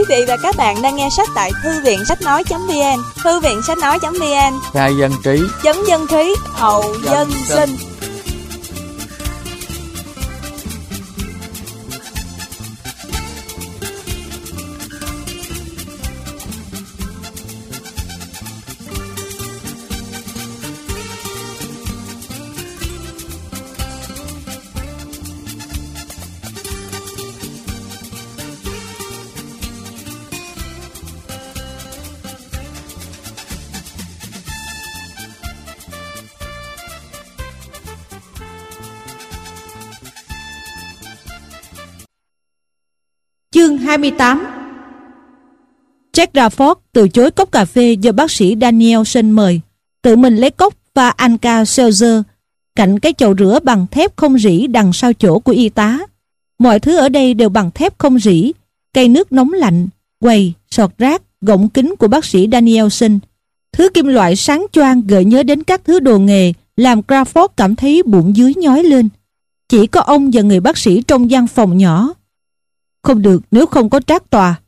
Quý vị và các bạn đang nghe sách tại thư viện sách nói.vn, thư viện sách nói.vn, khai dân trí, chấm dân trí, hậu dân sinh. 28 Jack Rafford từ chối cốc cà phê do bác sĩ Danielson mời, tự mình lấy cốc và Anka Seltzer cạnh cái chậu rửa bằng thép không rỉ đằng sau chỗ của y tá. Mọi thứ ở đây đều bằng thép không rỉ, cây nước nóng lạnh, quầy, sọt rác, gọng kính của bác sĩ Danielson. Thứ kim loại sáng choang gợi nhớ đến các thứ đồ nghề làm Crawford cảm thấy bụng dưới nhói lên. Chỉ có ông và người bác sĩ trong gian phòng nhỏ không được nếu không có trác tòa.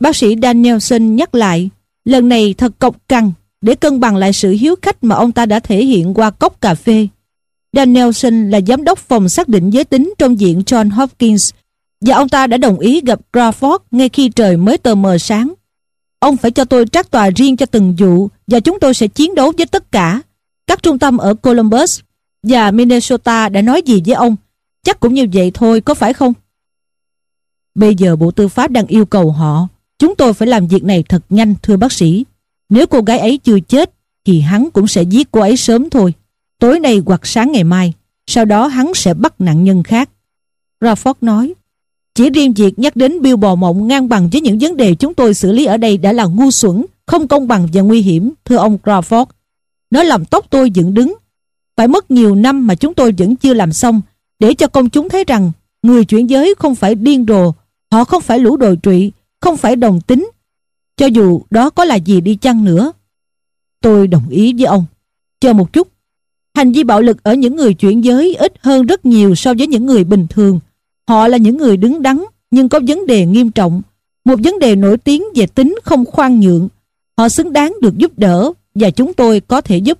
Bác sĩ Danielson nhắc lại, lần này thật cộc cằn để cân bằng lại sự hiếu khách mà ông ta đã thể hiện qua cốc cà phê. Danielson là giám đốc phòng xác định giới tính trong diện John Hopkins và ông ta đã đồng ý gặp Crawford ngay khi trời mới tờ mờ sáng. Ông phải cho tôi trác tòa riêng cho từng vụ và chúng tôi sẽ chiến đấu với tất cả. Các trung tâm ở Columbus và Minnesota đã nói gì với ông? Chắc cũng như vậy thôi, có phải không? Bây giờ Bộ Tư pháp đang yêu cầu họ. Chúng tôi phải làm việc này thật nhanh thưa bác sĩ. Nếu cô gái ấy chưa chết Thì hắn cũng sẽ giết cô ấy sớm thôi. Tối nay hoặc sáng ngày mai Sau đó hắn sẽ bắt nạn nhân khác. Rafford nói. Chỉ riêng việc nhắc đến Bill bò mộng ngang bằng với những vấn đề chúng tôi xử lý ở đây đã là ngu xuẩn, không công bằng và nguy hiểm, thưa ông Crawford. Nó làm tóc tôi dựng đứng. Phải mất nhiều năm mà chúng tôi vẫn chưa làm xong để cho công chúng thấy rằng người chuyển giới không phải điên rồ Họ không phải lũ đồi trụy, không phải đồng tính. Cho dù đó có là gì đi chăng nữa. Tôi đồng ý với ông. Chờ một chút. Hành vi bạo lực ở những người chuyển giới ít hơn rất nhiều so với những người bình thường. Họ là những người đứng đắn nhưng có vấn đề nghiêm trọng. Một vấn đề nổi tiếng về tính không khoan nhượng. Họ xứng đáng được giúp đỡ và chúng tôi có thể giúp.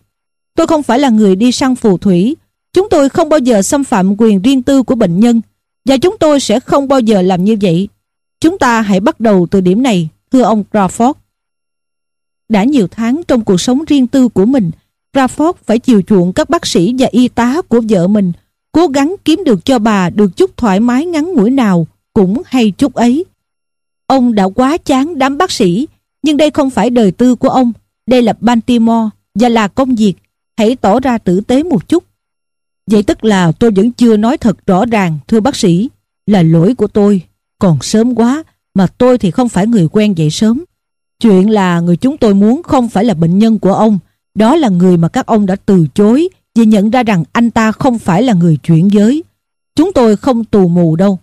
Tôi không phải là người đi săn phù thủy. Chúng tôi không bao giờ xâm phạm quyền riêng tư của bệnh nhân. Và chúng tôi sẽ không bao giờ làm như vậy. Chúng ta hãy bắt đầu từ điểm này, thưa ông Crawford. Đã nhiều tháng trong cuộc sống riêng tư của mình, Crawford phải chiều chuộng các bác sĩ và y tá của vợ mình, cố gắng kiếm được cho bà được chút thoải mái ngắn ngủi nào, cũng hay chút ấy. Ông đã quá chán đám bác sĩ, nhưng đây không phải đời tư của ông, đây là Baltimore và là công việc, hãy tỏ ra tử tế một chút. Vậy tức là tôi vẫn chưa nói thật rõ ràng, thưa bác sĩ. Là lỗi của tôi. Còn sớm quá, mà tôi thì không phải người quen dậy sớm. Chuyện là người chúng tôi muốn không phải là bệnh nhân của ông. Đó là người mà các ông đã từ chối vì nhận ra rằng anh ta không phải là người chuyển giới. Chúng tôi không tù mù đâu.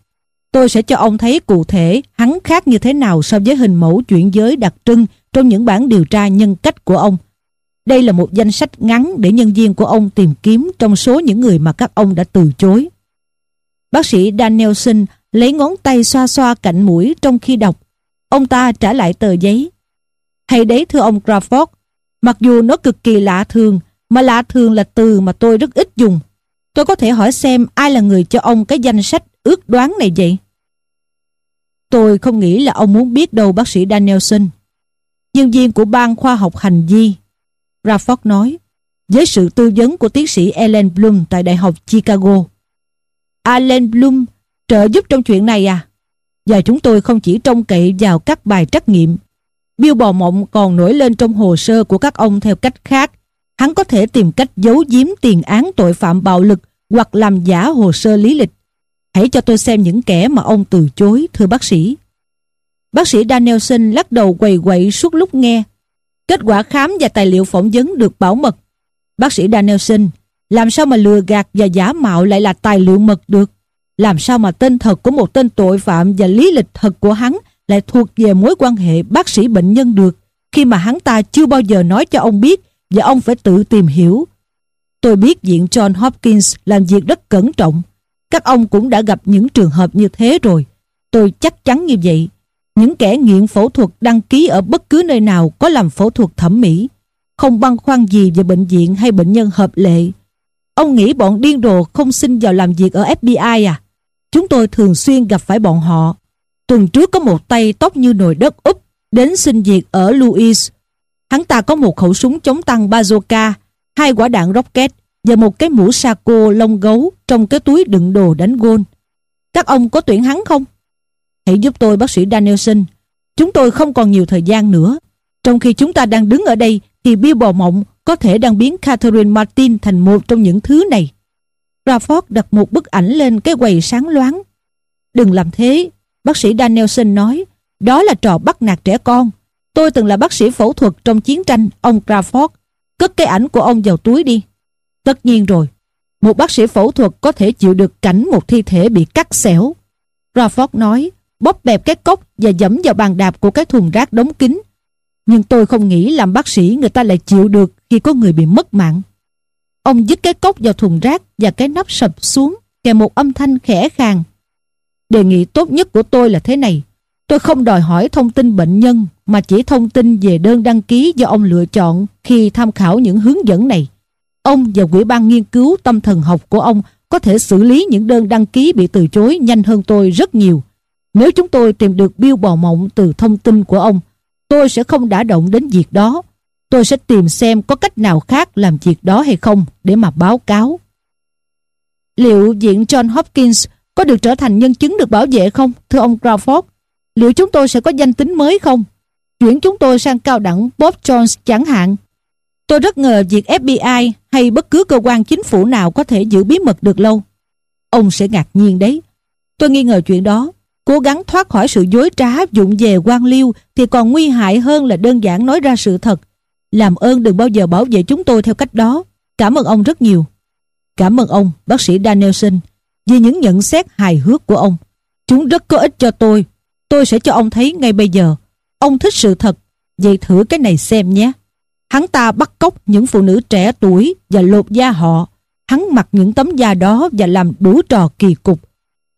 Tôi sẽ cho ông thấy cụ thể hắn khác như thế nào so với hình mẫu chuyển giới đặc trưng trong những bản điều tra nhân cách của ông. Đây là một danh sách ngắn để nhân viên của ông tìm kiếm trong số những người mà các ông đã từ chối. Bác sĩ Danielson lấy ngón tay xoa xoa cạnh mũi trong khi đọc. Ông ta trả lại tờ giấy. Hay đấy thưa ông Crawford, mặc dù nó cực kỳ lạ thường, mà lạ thường là từ mà tôi rất ít dùng. Tôi có thể hỏi xem ai là người cho ông cái danh sách ước đoán này vậy? Tôi không nghĩ là ông muốn biết đâu bác sĩ Danielson. Nhân viên của ban khoa học hành vi Rafford nói, với sự tư vấn của tiến sĩ Ellen Bloom tại Đại học Chicago. Allen Bloom trợ giúp trong chuyện này à? Và chúng tôi không chỉ trông cậy vào các bài trắc nghiệm. Bill bò mộng còn nổi lên trong hồ sơ của các ông theo cách khác. Hắn có thể tìm cách giấu giếm tiền án tội phạm bạo lực hoặc làm giả hồ sơ lý lịch. Hãy cho tôi xem những kẻ mà ông từ chối, thưa bác sĩ. Bác sĩ Danielson lắc đầu quầy quậy suốt lúc nghe Kết quả khám và tài liệu phỏng vấn được bảo mật. Bác sĩ Danielson, làm sao mà lừa gạt và giả mạo lại là tài liệu mật được? Làm sao mà tên thật của một tên tội phạm và lý lịch thật của hắn lại thuộc về mối quan hệ bác sĩ bệnh nhân được khi mà hắn ta chưa bao giờ nói cho ông biết và ông phải tự tìm hiểu. Tôi biết viện John Hopkins làm việc rất cẩn trọng. Các ông cũng đã gặp những trường hợp như thế rồi. Tôi chắc chắn như vậy. Những kẻ nghiện phẫu thuật đăng ký ở bất cứ nơi nào có làm phẫu thuật thẩm mỹ, không băn khoăn gì về bệnh viện hay bệnh nhân hợp lệ. Ông nghĩ bọn điên rồ không xin vào làm việc ở FBI à? Chúng tôi thường xuyên gặp phải bọn họ. Tuần trước có một tay tóc như nồi đất úp đến xin việc ở Louis. Hắn ta có một khẩu súng chống tăng bazooka, hai quả đạn rocket và một cái mũ saco lông gấu trong cái túi đựng đồ đánh gôn. Các ông có tuyển hắn không? Hãy giúp tôi bác sĩ Danielson. Chúng tôi không còn nhiều thời gian nữa. Trong khi chúng ta đang đứng ở đây thì Bill bò mộng có thể đang biến Catherine Martin thành một trong những thứ này. Rafford đặt một bức ảnh lên cái quầy sáng loáng. Đừng làm thế, bác sĩ Danielson nói. Đó là trò bắt nạt trẻ con. Tôi từng là bác sĩ phẫu thuật trong chiến tranh, ông Crawford. Cất cái ảnh của ông vào túi đi. Tất nhiên rồi, một bác sĩ phẫu thuật có thể chịu được cảnh một thi thể bị cắt xẻo. Crawford nói, bóp bẹp cái cốc và dẫm vào bàn đạp của cái thùng rác đóng kín. Nhưng tôi không nghĩ làm bác sĩ người ta lại chịu được khi có người bị mất mạng. Ông dứt cái cốc vào thùng rác và cái nắp sập xuống, kèm một âm thanh khẽ khàng. Đề nghị tốt nhất của tôi là thế này. Tôi không đòi hỏi thông tin bệnh nhân, mà chỉ thông tin về đơn đăng ký do ông lựa chọn khi tham khảo những hướng dẫn này. Ông và quỹ ban nghiên cứu tâm thần học của ông có thể xử lý những đơn đăng ký bị từ chối nhanh hơn tôi rất nhiều. Nếu chúng tôi tìm được biêu bò mộng từ thông tin của ông, tôi sẽ không đả động đến việc đó. Tôi sẽ tìm xem có cách nào khác làm việc đó hay không để mà báo cáo. Liệu viện John Hopkins có được trở thành nhân chứng được bảo vệ không, thưa ông Crawford? Liệu chúng tôi sẽ có danh tính mới không? Chuyển chúng tôi sang cao đẳng Bob Jones chẳng hạn. Tôi rất ngờ việc FBI hay bất cứ cơ quan chính phủ nào có thể giữ bí mật được lâu. Ông sẽ ngạc nhiên đấy. Tôi nghi ngờ chuyện đó. Cố gắng thoát khỏi sự dối trá dụng về quan liêu thì còn nguy hại hơn là đơn giản nói ra sự thật. Làm ơn đừng bao giờ bảo vệ chúng tôi theo cách đó. Cảm ơn ông rất nhiều. Cảm ơn ông, bác sĩ Danielson, vì những nhận xét hài hước của ông. Chúng rất có ích cho tôi. Tôi sẽ cho ông thấy ngay bây giờ. Ông thích sự thật. Vậy thử cái này xem nhé. Hắn ta bắt cóc những phụ nữ trẻ tuổi và lột da họ. Hắn mặc những tấm da đó và làm đủ trò kỳ cục.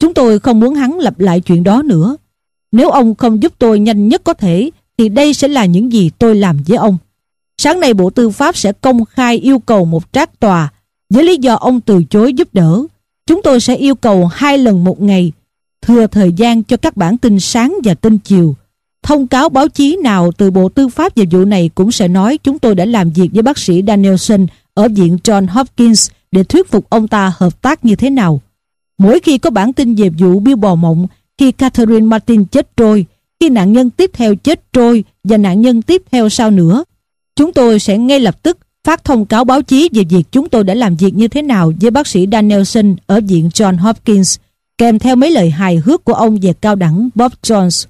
Chúng tôi không muốn hắn lặp lại chuyện đó nữa. Nếu ông không giúp tôi nhanh nhất có thể, thì đây sẽ là những gì tôi làm với ông. Sáng nay Bộ Tư pháp sẽ công khai yêu cầu một trác tòa với lý do ông từ chối giúp đỡ. Chúng tôi sẽ yêu cầu hai lần một ngày, thừa thời gian cho các bản tin sáng và tin chiều. Thông cáo báo chí nào từ Bộ Tư pháp về vụ này cũng sẽ nói chúng tôi đã làm việc với bác sĩ Danielson ở viện John Hopkins để thuyết phục ông ta hợp tác như thế nào. Mỗi khi có bản tin về vụ biêu bò mộng, khi Catherine Martin chết trôi, khi nạn nhân tiếp theo chết trôi và nạn nhân tiếp theo sau nữa, chúng tôi sẽ ngay lập tức phát thông cáo báo chí về việc chúng tôi đã làm việc như thế nào với bác sĩ Danielson ở viện John Hopkins, kèm theo mấy lời hài hước của ông về cao đẳng Bob Jones.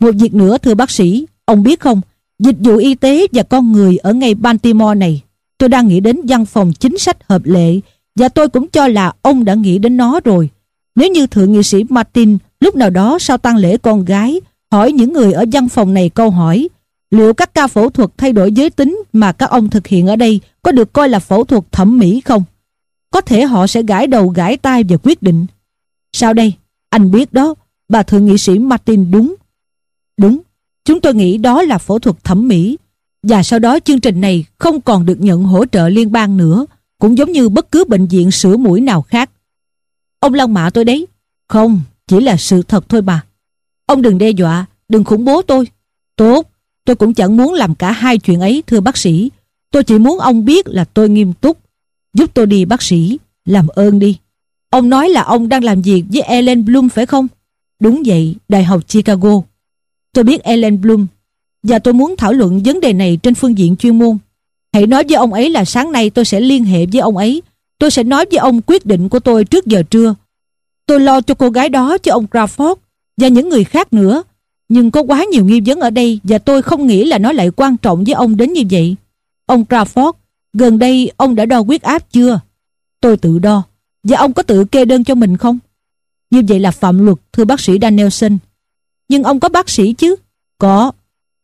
Một việc nữa thưa bác sĩ, ông biết không, dịch vụ y tế và con người ở ngay Baltimore này, tôi đang nghĩ đến văn phòng chính sách hợp lệ và tôi cũng cho là ông đã nghĩ đến nó rồi. Nếu như thượng nghị sĩ Martin lúc nào đó sau tang lễ con gái hỏi những người ở văn phòng này câu hỏi liệu các ca phẫu thuật thay đổi giới tính mà các ông thực hiện ở đây có được coi là phẫu thuật thẩm mỹ không? Có thể họ sẽ gãi đầu gãi tai và quyết định. Sao đây? Anh biết đó, bà thượng nghị sĩ Martin đúng. Đúng, chúng tôi nghĩ đó là phẫu thuật thẩm mỹ. Và sau đó chương trình này không còn được nhận hỗ trợ liên bang nữa cũng giống như bất cứ bệnh viện sửa mũi nào khác. Ông lăng mạ tôi đấy. Không, chỉ là sự thật thôi mà. Ông đừng đe dọa, đừng khủng bố tôi. Tốt, tôi cũng chẳng muốn làm cả hai chuyện ấy thưa bác sĩ. Tôi chỉ muốn ông biết là tôi nghiêm túc. Giúp tôi đi bác sĩ, làm ơn đi. Ông nói là ông đang làm việc với Ellen Bloom phải không? Đúng vậy, Đại học Chicago. Tôi biết Ellen Bloom và tôi muốn thảo luận vấn đề này trên phương diện chuyên môn. Hãy nói với ông ấy là sáng nay tôi sẽ liên hệ với ông ấy. Tôi sẽ nói với ông quyết định của tôi trước giờ trưa. Tôi lo cho cô gái đó cho ông Crawford và những người khác nữa. Nhưng có quá nhiều nghi vấn ở đây và tôi không nghĩ là nó lại quan trọng với ông đến như vậy. Ông Crawford, gần đây ông đã đo huyết áp chưa? Tôi tự đo. Và ông có tự kê đơn cho mình không? Như vậy là phạm luật, thưa bác sĩ Danielson. Nhưng ông có bác sĩ chứ? Có.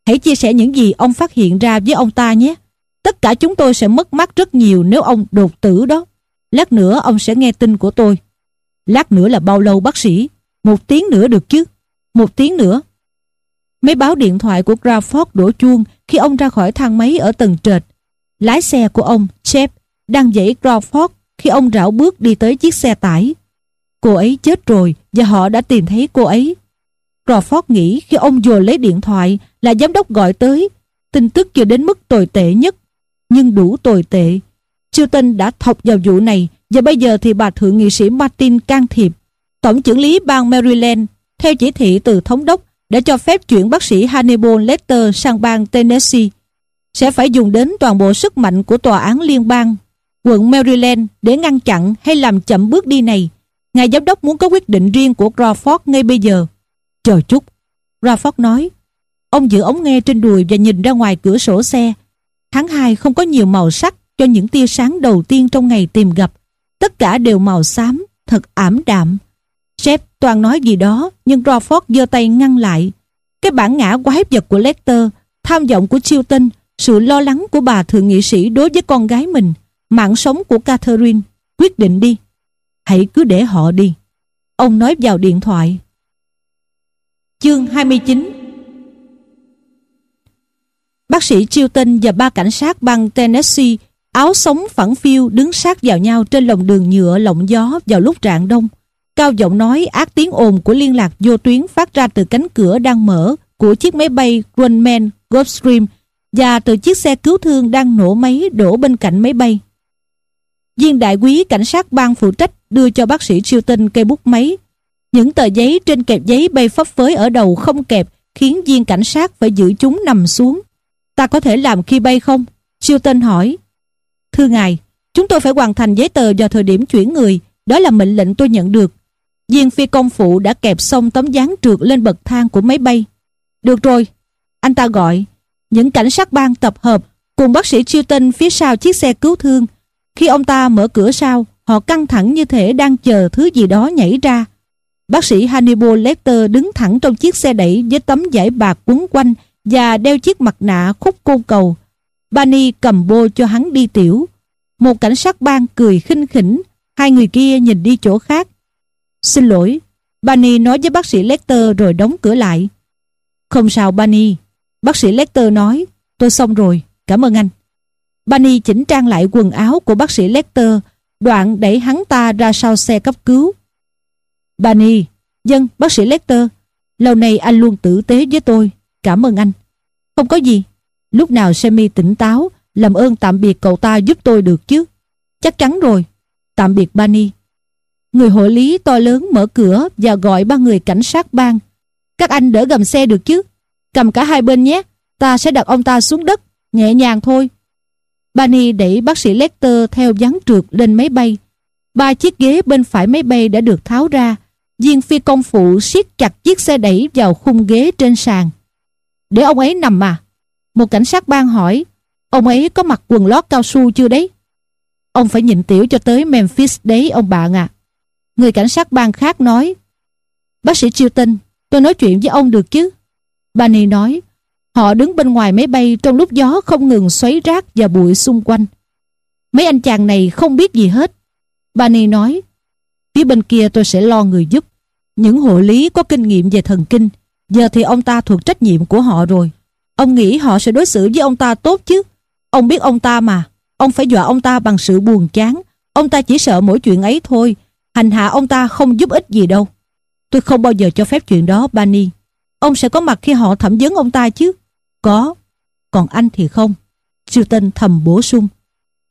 Hãy chia sẻ những gì ông phát hiện ra với ông ta nhé. Tất cả chúng tôi sẽ mất mát rất nhiều nếu ông đột tử đó. Lát nữa ông sẽ nghe tin của tôi. Lát nữa là bao lâu bác sĩ? Một tiếng nữa được chứ? Một tiếng nữa. Máy báo điện thoại của Crawford đổ chuông khi ông ra khỏi thang máy ở tầng trệt. Lái xe của ông, Chef, đang dãy Crawford khi ông rảo bước đi tới chiếc xe tải. Cô ấy chết rồi và họ đã tìm thấy cô ấy. Crawford nghĩ khi ông vừa lấy điện thoại là giám đốc gọi tới, tin tức chưa đến mức tồi tệ nhất, nhưng đủ tồi tệ. Chilton đã thọc vào vụ này và bây giờ thì bà thượng nghị sĩ Martin can thiệp. Tổng trưởng lý bang Maryland, theo chỉ thị từ thống đốc, đã cho phép chuyển bác sĩ Hannibal Lecter sang bang Tennessee. Sẽ phải dùng đến toàn bộ sức mạnh của tòa án liên bang, quận Maryland để ngăn chặn hay làm chậm bước đi này. Ngài giám đốc muốn có quyết định riêng của Crawford ngay bây giờ. Chờ chút. Crawford nói. Ông giữ ống nghe trên đùi và nhìn ra ngoài cửa sổ xe. Tháng 2 không có nhiều màu sắc cho những tia sáng đầu tiên trong ngày tìm gặp. Tất cả đều màu xám, thật ảm đạm. Sếp toàn nói gì đó, nhưng Crawford giơ tay ngăn lại. Cái bản ngã quái vật của Lecter, tham vọng của Chilton, sự lo lắng của bà thượng nghị sĩ đối với con gái mình, mạng sống của Catherine. Quyết định đi. Hãy cứ để họ đi. Ông nói vào điện thoại. Chương 29 Bác sĩ Chilton và ba cảnh sát bang Tennessee áo sống phẳng phiu đứng sát vào nhau trên lồng đường nhựa lộng gió vào lúc rạng đông. Cao giọng nói ác tiếng ồn của liên lạc vô tuyến phát ra từ cánh cửa đang mở của chiếc máy bay Grumman Gulfstream và từ chiếc xe cứu thương đang nổ máy đổ bên cạnh máy bay. Viên đại quý cảnh sát bang phụ trách đưa cho bác sĩ Chilton cây bút máy. Những tờ giấy trên kẹp giấy bay phấp phới ở đầu không kẹp khiến viên cảnh sát phải giữ chúng nằm xuống. Ta có thể làm khi bay không? Siêu tên hỏi. Thưa ngài, chúng tôi phải hoàn thành giấy tờ vào thời điểm chuyển người. Đó là mệnh lệnh tôi nhận được. Viên phi công phụ đã kẹp xong tấm dáng trượt lên bậc thang của máy bay. Được rồi, anh ta gọi. Những cảnh sát bang tập hợp cùng bác sĩ Chilton phía sau chiếc xe cứu thương. Khi ông ta mở cửa sau, họ căng thẳng như thể đang chờ thứ gì đó nhảy ra. Bác sĩ Hannibal Lecter đứng thẳng trong chiếc xe đẩy với tấm vải bạc quấn quanh và đeo chiếc mặt nạ khúc côn cầu. Bani cầm bô cho hắn đi tiểu. Một cảnh sát bang cười khinh khỉnh, hai người kia nhìn đi chỗ khác. Xin lỗi, Bani nói với bác sĩ Lecter rồi đóng cửa lại. Không sao Bani, bác sĩ Lecter nói, tôi xong rồi, cảm ơn anh. Bani chỉnh trang lại quần áo của bác sĩ Lecter, đoạn đẩy hắn ta ra sau xe cấp cứu. Bani, dân, bác sĩ Lecter, lâu nay anh luôn tử tế với tôi, cảm ơn anh. Không có gì, lúc nào Sammy tỉnh táo, làm ơn tạm biệt cậu ta giúp tôi được chứ. Chắc chắn rồi, tạm biệt Bani. Người hội lý to lớn mở cửa và gọi ba người cảnh sát bang. Các anh đỡ gầm xe được chứ? Cầm cả hai bên nhé, ta sẽ đặt ông ta xuống đất, nhẹ nhàng thôi. Bani đẩy bác sĩ Lecter theo dáng trượt lên máy bay. Ba chiếc ghế bên phải máy bay đã được tháo ra. Viên phi công phụ siết chặt chiếc xe đẩy vào khung ghế trên sàn. Để ông ấy nằm mà. Một cảnh sát bang hỏi, ông ấy có mặc quần lót cao su chưa đấy? Ông phải nhịn tiểu cho tới Memphis đấy ông bạn à Người cảnh sát bang khác nói, Bác sĩ Chilton, tôi nói chuyện với ông được chứ? Bani nói, họ đứng bên ngoài máy bay trong lúc gió không ngừng xoáy rác và bụi xung quanh. Mấy anh chàng này không biết gì hết. Bani nói, phía bên kia tôi sẽ lo người giúp. Những hộ lý có kinh nghiệm về thần kinh, giờ thì ông ta thuộc trách nhiệm của họ rồi. Ông nghĩ họ sẽ đối xử với ông ta tốt chứ? Ông biết ông ta mà, ông phải dọa ông ta bằng sự buồn chán. Ông ta chỉ sợ mỗi chuyện ấy thôi, hành hạ ông ta không giúp ích gì đâu. Tôi không bao giờ cho phép chuyện đó, Bani. Ông sẽ có mặt khi họ thẩm vấn ông ta chứ? Có. Còn anh thì không. Siêu thầm bổ sung.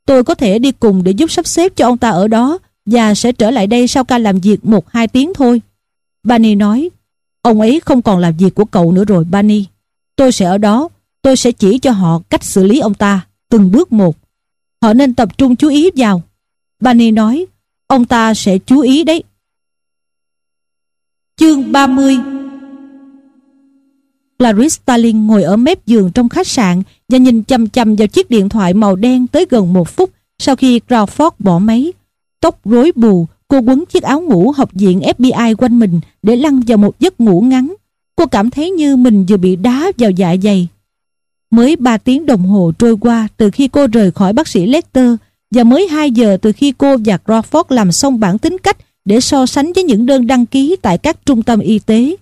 Tôi có thể đi cùng để giúp sắp xếp cho ông ta ở đó và sẽ trở lại đây sau ca làm việc một hai tiếng thôi. Bani nói, ông ấy không còn làm việc của cậu nữa rồi Bani. Tôi sẽ ở đó, tôi sẽ chỉ cho họ cách xử lý ông ta, từng bước một. Họ nên tập trung chú ý vào. Bani nói, ông ta sẽ chú ý đấy. Chương 30 Clarice Starling ngồi ở mép giường trong khách sạn và nhìn chăm chăm vào chiếc điện thoại màu đen tới gần một phút sau khi Crawford bỏ máy. Tóc rối bù, cô quấn chiếc áo ngủ học viện FBI quanh mình để lăn vào một giấc ngủ ngắn. Cô cảm thấy như mình vừa bị đá vào dạ dày. Mới 3 tiếng đồng hồ trôi qua từ khi cô rời khỏi bác sĩ Lecter và mới 2 giờ từ khi cô và Crawford làm xong bản tính cách để so sánh với những đơn đăng ký tại các trung tâm y tế.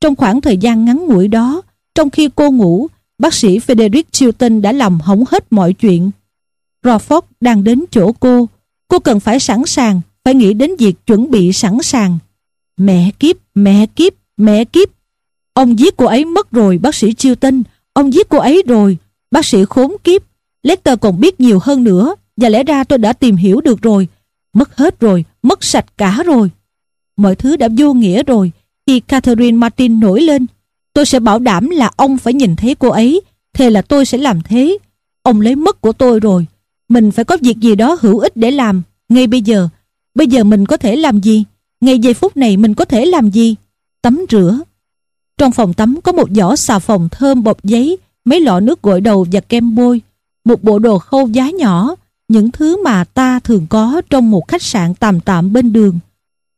Trong khoảng thời gian ngắn ngủi đó, Trong khi cô ngủ, bác sĩ Frederick Chilton đã làm hỏng hết mọi chuyện. Crawford đang đến chỗ cô. Cô cần phải sẵn sàng, phải nghĩ đến việc chuẩn bị sẵn sàng. Mẹ kiếp, mẹ kiếp, mẹ kiếp. Ông giết cô ấy mất rồi, bác sĩ Chilton. Ông giết cô ấy rồi. Bác sĩ khốn kiếp. Lester còn biết nhiều hơn nữa. Và lẽ ra tôi đã tìm hiểu được rồi. Mất hết rồi, mất sạch cả rồi. Mọi thứ đã vô nghĩa rồi. Khi Catherine Martin nổi lên, tôi sẽ bảo đảm là ông phải nhìn thấy cô ấy. Thế là tôi sẽ làm thế. Ông lấy mất của tôi rồi. Mình phải có việc gì đó hữu ích để làm. Ngay bây giờ. Bây giờ mình có thể làm gì? Ngay giây phút này mình có thể làm gì? Tắm rửa. Trong phòng tắm có một giỏ xà phòng thơm bọc giấy, mấy lọ nước gội đầu và kem bôi, một bộ đồ khâu giá nhỏ, những thứ mà ta thường có trong một khách sạn tạm tạm bên đường.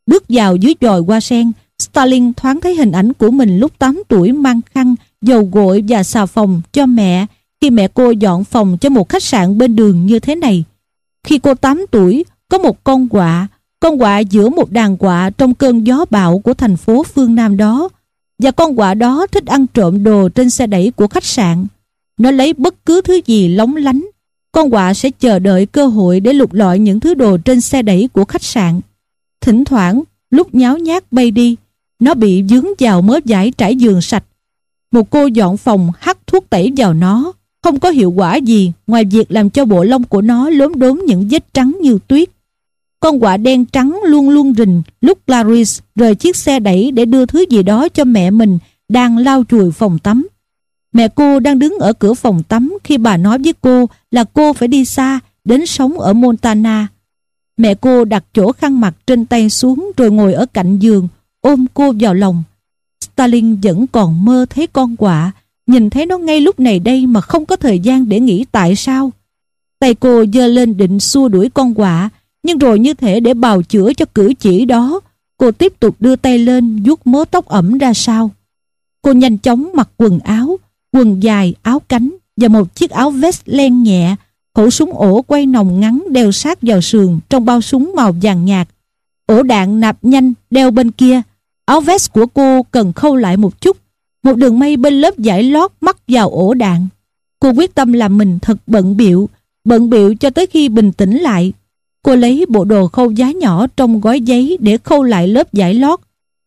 Bước vào dưới dòi hoa sen, Stalin thoáng thấy hình ảnh của mình lúc 8 tuổi mang khăn, dầu gội và xà phòng cho mẹ khi mẹ cô dọn phòng cho một khách sạn bên đường như thế này. Khi cô 8 tuổi, có một con quạ, con quạ giữa một đàn quạ trong cơn gió bão của thành phố phương Nam đó, và con quạ đó thích ăn trộm đồ trên xe đẩy của khách sạn. Nó lấy bất cứ thứ gì lóng lánh, con quạ sẽ chờ đợi cơ hội để lục lọi những thứ đồ trên xe đẩy của khách sạn. Thỉnh thoảng, lúc nháo nhác bay đi, nó bị dướng vào mớ vải trải giường sạch. Một cô dọn phòng hắt thuốc tẩy vào nó, không có hiệu quả gì ngoài việc làm cho bộ lông của nó lốm đốm những vết trắng như tuyết. Con quạ đen trắng luôn luôn rình lúc Clarice rời chiếc xe đẩy để đưa thứ gì đó cho mẹ mình, đang lau chùi phòng tắm. Mẹ cô đang đứng ở cửa phòng tắm khi bà nói với cô là cô phải đi xa, đến sống ở Montana. Mẹ cô đặt chỗ khăn mặt trên tay xuống rồi ngồi ở cạnh giường, ôm cô vào lòng. Stalin vẫn còn mơ thấy con quạ nhìn thấy nó ngay lúc này đây mà không có thời gian để nghĩ tại sao. Tay cô giơ lên định xua đuổi con quạ nhưng rồi như thể để bào chữa cho cử chỉ đó, cô tiếp tục đưa tay lên vuốt mớ tóc ẩm ra sau. Cô nhanh chóng mặc quần áo, quần dài, áo cánh và một chiếc áo vest len nhẹ, khẩu súng ổ quay nòng ngắn đeo sát vào sườn trong bao súng màu vàng nhạt. Ổ đạn nạp nhanh đeo bên kia, áo vest của cô cần khâu lại một chút, một đường mây bên lớp giải lót mắc vào ổ đạn. Cô quyết tâm làm mình thật bận biệu, bận biệu cho tới khi bình tĩnh lại Cô lấy bộ đồ khâu giá nhỏ trong gói giấy để khâu lại lớp giải lót.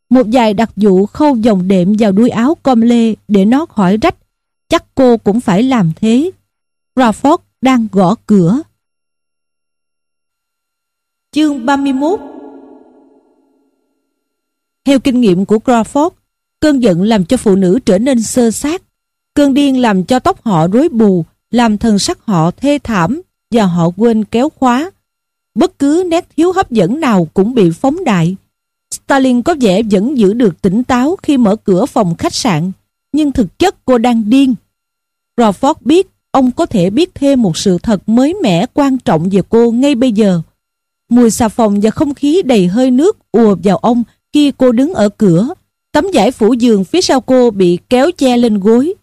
Một vài đặc vụ khâu dòng đệm vào đuôi áo com lê để nó khỏi rách. Chắc cô cũng phải làm thế. Crawford đang gõ cửa. Chương 31 Theo kinh nghiệm của Crawford, cơn giận làm cho phụ nữ trở nên sơ sát. Cơn điên làm cho tóc họ rối bù, làm thần sắc họ thê thảm và họ quên kéo khóa bất cứ nét thiếu hấp dẫn nào cũng bị phóng đại. Stalin có vẻ vẫn giữ được tỉnh táo khi mở cửa phòng khách sạn, nhưng thực chất cô đang điên. Crawford biết ông có thể biết thêm một sự thật mới mẻ quan trọng về cô ngay bây giờ. Mùi xà phòng và không khí đầy hơi nước ùa vào ông khi cô đứng ở cửa. Tấm giải phủ giường phía sau cô bị kéo che lên gối.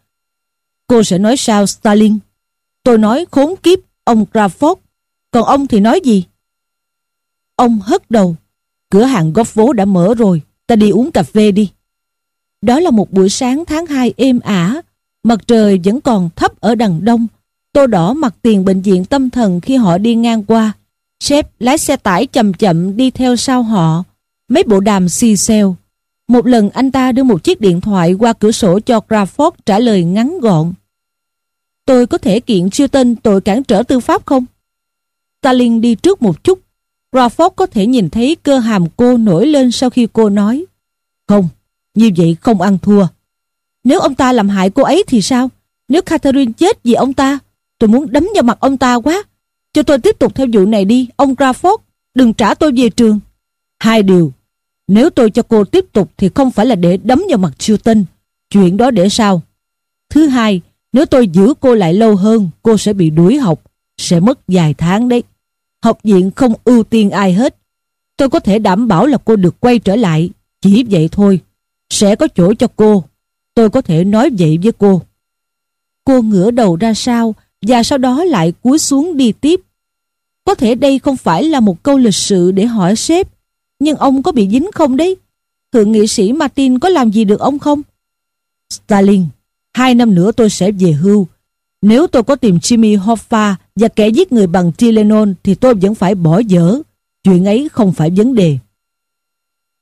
Cô sẽ nói sao Stalin? Tôi nói khốn kiếp, ông Crawford. Còn ông thì nói gì? Ông hất đầu. Cửa hàng góc phố đã mở rồi, ta đi uống cà phê đi. Đó là một buổi sáng tháng 2 êm ả. Mặt trời vẫn còn thấp ở đằng đông. Tô đỏ mặt tiền bệnh viện tâm thần khi họ đi ngang qua. Sếp lái xe tải chậm chậm đi theo sau họ. Mấy bộ đàm xì xèo. Một lần anh ta đưa một chiếc điện thoại qua cửa sổ cho Crawford trả lời ngắn gọn. Tôi có thể kiện siêu tên tội cản trở tư pháp không? Stalin đi trước một chút Crawford có thể nhìn thấy cơ hàm cô nổi lên sau khi cô nói Không, như vậy không ăn thua. Nếu ông ta làm hại cô ấy thì sao? Nếu Catherine chết vì ông ta, tôi muốn đấm vào mặt ông ta quá. Cho tôi tiếp tục theo vụ này đi, ông Crawford. Đừng trả tôi về trường. Hai điều. Nếu tôi cho cô tiếp tục thì không phải là để đấm vào mặt Chilton. Chuyện đó để sao? Thứ hai, nếu tôi giữ cô lại lâu hơn, cô sẽ bị đuổi học. Sẽ mất vài tháng đấy. Học viện không ưu tiên ai hết. Tôi có thể đảm bảo là cô được quay trở lại. Chỉ vậy thôi. Sẽ có chỗ cho cô. Tôi có thể nói vậy với cô. Cô ngửa đầu ra sao và sau đó lại cúi xuống đi tiếp. Có thể đây không phải là một câu lịch sự để hỏi sếp, nhưng ông có bị dính không đấy? Thượng nghị sĩ Martin có làm gì được ông không? Stalin, Hai năm nữa tôi sẽ về hưu. Nếu tôi có tìm Jimmy Hoffa và kẻ giết người bằng Tylenol thì tôi vẫn phải bỏ dở. Chuyện ấy không phải vấn đề.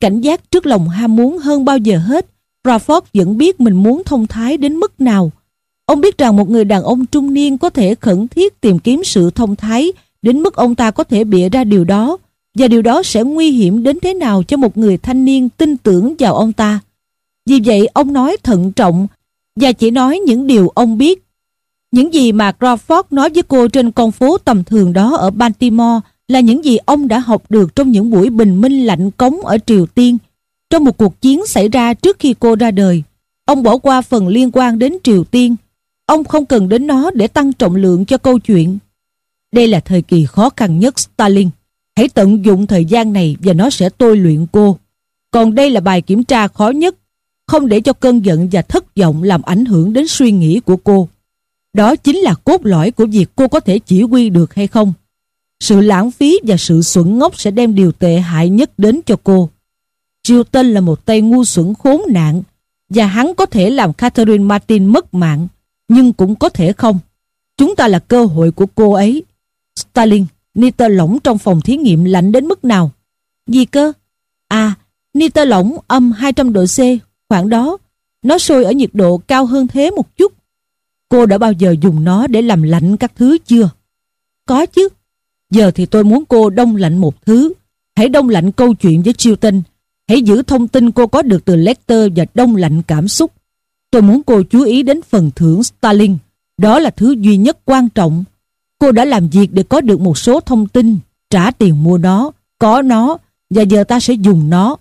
Cảnh giác trước lòng ham muốn hơn bao giờ hết, Crawford vẫn biết mình muốn thông thái đến mức nào. Ông biết rằng một người đàn ông trung niên có thể khẩn thiết tìm kiếm sự thông thái đến mức ông ta có thể bịa ra điều đó và điều đó sẽ nguy hiểm đến thế nào cho một người thanh niên tin tưởng vào ông ta. Vì vậy ông nói thận trọng và chỉ nói những điều ông biết. Những gì mà Crawford nói với cô trên con phố tầm thường đó ở Baltimore là những gì ông đã học được trong những buổi bình minh lạnh cống ở Triều Tiên trong một cuộc chiến xảy ra trước khi cô ra đời. Ông bỏ qua phần liên quan đến Triều Tiên. Ông không cần đến nó để tăng trọng lượng cho câu chuyện. Đây là thời kỳ khó khăn nhất Stalin. Hãy tận dụng thời gian này và nó sẽ tôi luyện cô. Còn đây là bài kiểm tra khó nhất. Không để cho cơn giận và thất vọng làm ảnh hưởng đến suy nghĩ của cô. Đó chính là cốt lõi của việc cô có thể chỉ huy được hay không. Sự lãng phí và sự xuẩn ngốc sẽ đem điều tệ hại nhất đến cho cô. Chilton là một tay ngu xuẩn khốn nạn và hắn có thể làm Catherine Martin mất mạng nhưng cũng có thể không. Chúng ta là cơ hội của cô ấy. Stalin, Nita lỏng trong phòng thí nghiệm lạnh đến mức nào? Gì cơ? À, Nita lỏng âm 200 độ C, khoảng đó. Nó sôi ở nhiệt độ cao hơn thế một chút. Cô đã bao giờ dùng nó để làm lạnh các thứ chưa? Có chứ. Giờ thì tôi muốn cô đông lạnh một thứ. Hãy đông lạnh câu chuyện với Chilton. Hãy giữ thông tin cô có được từ Lecter và đông lạnh cảm xúc. Tôi muốn cô chú ý đến phần thưởng Stalin. Đó là thứ duy nhất quan trọng. Cô đã làm việc để có được một số thông tin, trả tiền mua nó, có nó, và giờ ta sẽ dùng nó.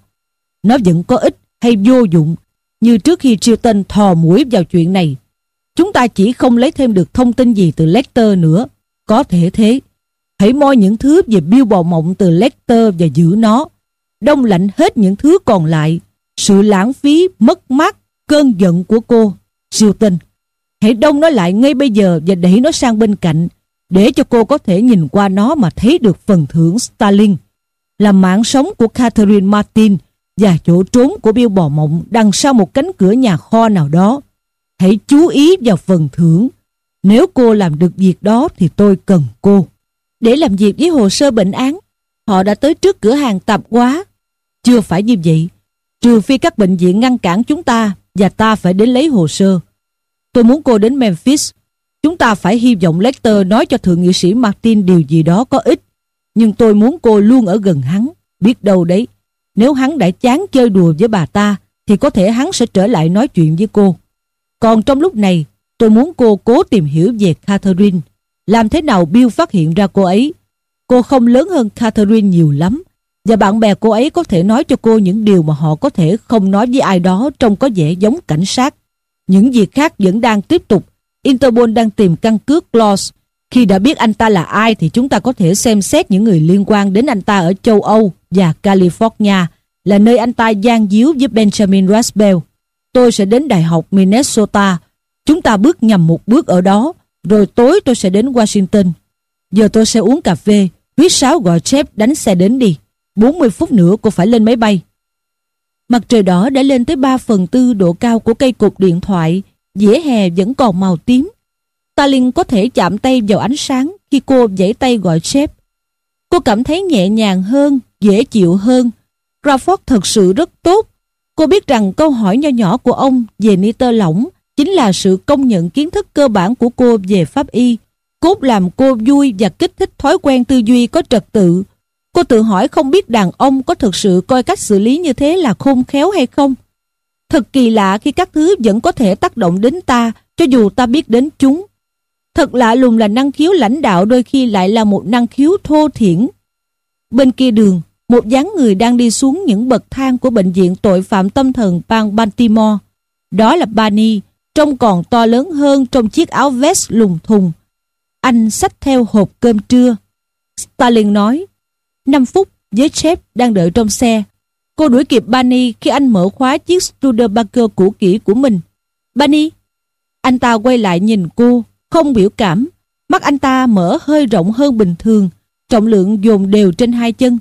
Nó vẫn có ích hay vô dụng, như trước khi Chilton thò mũi vào chuyện này. Chúng ta chỉ không lấy thêm được thông tin gì từ Lecter nữa. Có thể thế. Hãy moi những thứ về biêu bò mộng từ Lecter và giữ nó. Đông lạnh hết những thứ còn lại. Sự lãng phí, mất mát, cơn giận của cô. Siêu tinh. Hãy đông nó lại ngay bây giờ và đẩy nó sang bên cạnh để cho cô có thể nhìn qua nó mà thấy được phần thưởng Stalin là mạng sống của Catherine Martin và chỗ trốn của Bill Bò Mộng đằng sau một cánh cửa nhà kho nào đó. Hãy chú ý vào phần thưởng. Nếu cô làm được việc đó thì tôi cần cô. Để làm việc với hồ sơ bệnh án, họ đã tới trước cửa hàng tạp hóa. Chưa phải như vậy. Trừ phi các bệnh viện ngăn cản chúng ta và ta phải đến lấy hồ sơ. Tôi muốn cô đến Memphis. Chúng ta phải hy vọng Lecter nói cho thượng nghị sĩ Martin điều gì đó có ích. Nhưng tôi muốn cô luôn ở gần hắn. Biết đâu đấy. Nếu hắn đã chán chơi đùa với bà ta thì có thể hắn sẽ trở lại nói chuyện với cô. Còn trong lúc này, tôi muốn cô cố tìm hiểu về Catherine. Làm thế nào Bill phát hiện ra cô ấy? Cô không lớn hơn Catherine nhiều lắm. Và bạn bè cô ấy có thể nói cho cô những điều mà họ có thể không nói với ai đó trông có vẻ giống cảnh sát. Những việc khác vẫn đang tiếp tục. Interpol đang tìm căn cước Claus. Khi đã biết anh ta là ai thì chúng ta có thể xem xét những người liên quan đến anh ta ở châu Âu và California là nơi anh ta gian díu với Benjamin Rasbell. Tôi sẽ đến Đại học Minnesota. Chúng ta bước nhầm một bước ở đó, rồi tối tôi sẽ đến Washington. Giờ tôi sẽ uống cà phê, huyết sáo gọi chef đánh xe đến đi. 40 phút nữa cô phải lên máy bay. Mặt trời đỏ đã lên tới 3 phần tư độ cao của cây cột điện thoại, dĩa hè vẫn còn màu tím. Stalin có thể chạm tay vào ánh sáng khi cô giãy tay gọi sếp. Cô cảm thấy nhẹ nhàng hơn, dễ chịu hơn. Crawford thật sự rất tốt. Cô biết rằng câu hỏi nho nhỏ của ông về nitơ lỏng chính là sự công nhận kiến thức cơ bản của cô về pháp y. Cốt làm cô vui và kích thích thói quen tư duy có trật tự Cô tự hỏi không biết đàn ông có thực sự coi cách xử lý như thế là khôn khéo hay không. Thật kỳ lạ khi các thứ vẫn có thể tác động đến ta cho dù ta biết đến chúng. Thật lạ lùng là năng khiếu lãnh đạo đôi khi lại là một năng khiếu thô thiển. Bên kia đường, một dáng người đang đi xuống những bậc thang của bệnh viện tội phạm tâm thần bang Baltimore. Đó là Barney, trông còn to lớn hơn trong chiếc áo vest lùng thùng. Anh xách theo hộp cơm trưa. Stalin nói, 5 phút với sếp đang đợi trong xe. Cô đuổi kịp Bani khi anh mở khóa chiếc Studebaker cũ kỹ của mình. Bani! Anh ta quay lại nhìn cô, không biểu cảm. Mắt anh ta mở hơi rộng hơn bình thường, trọng lượng dồn đều trên hai chân.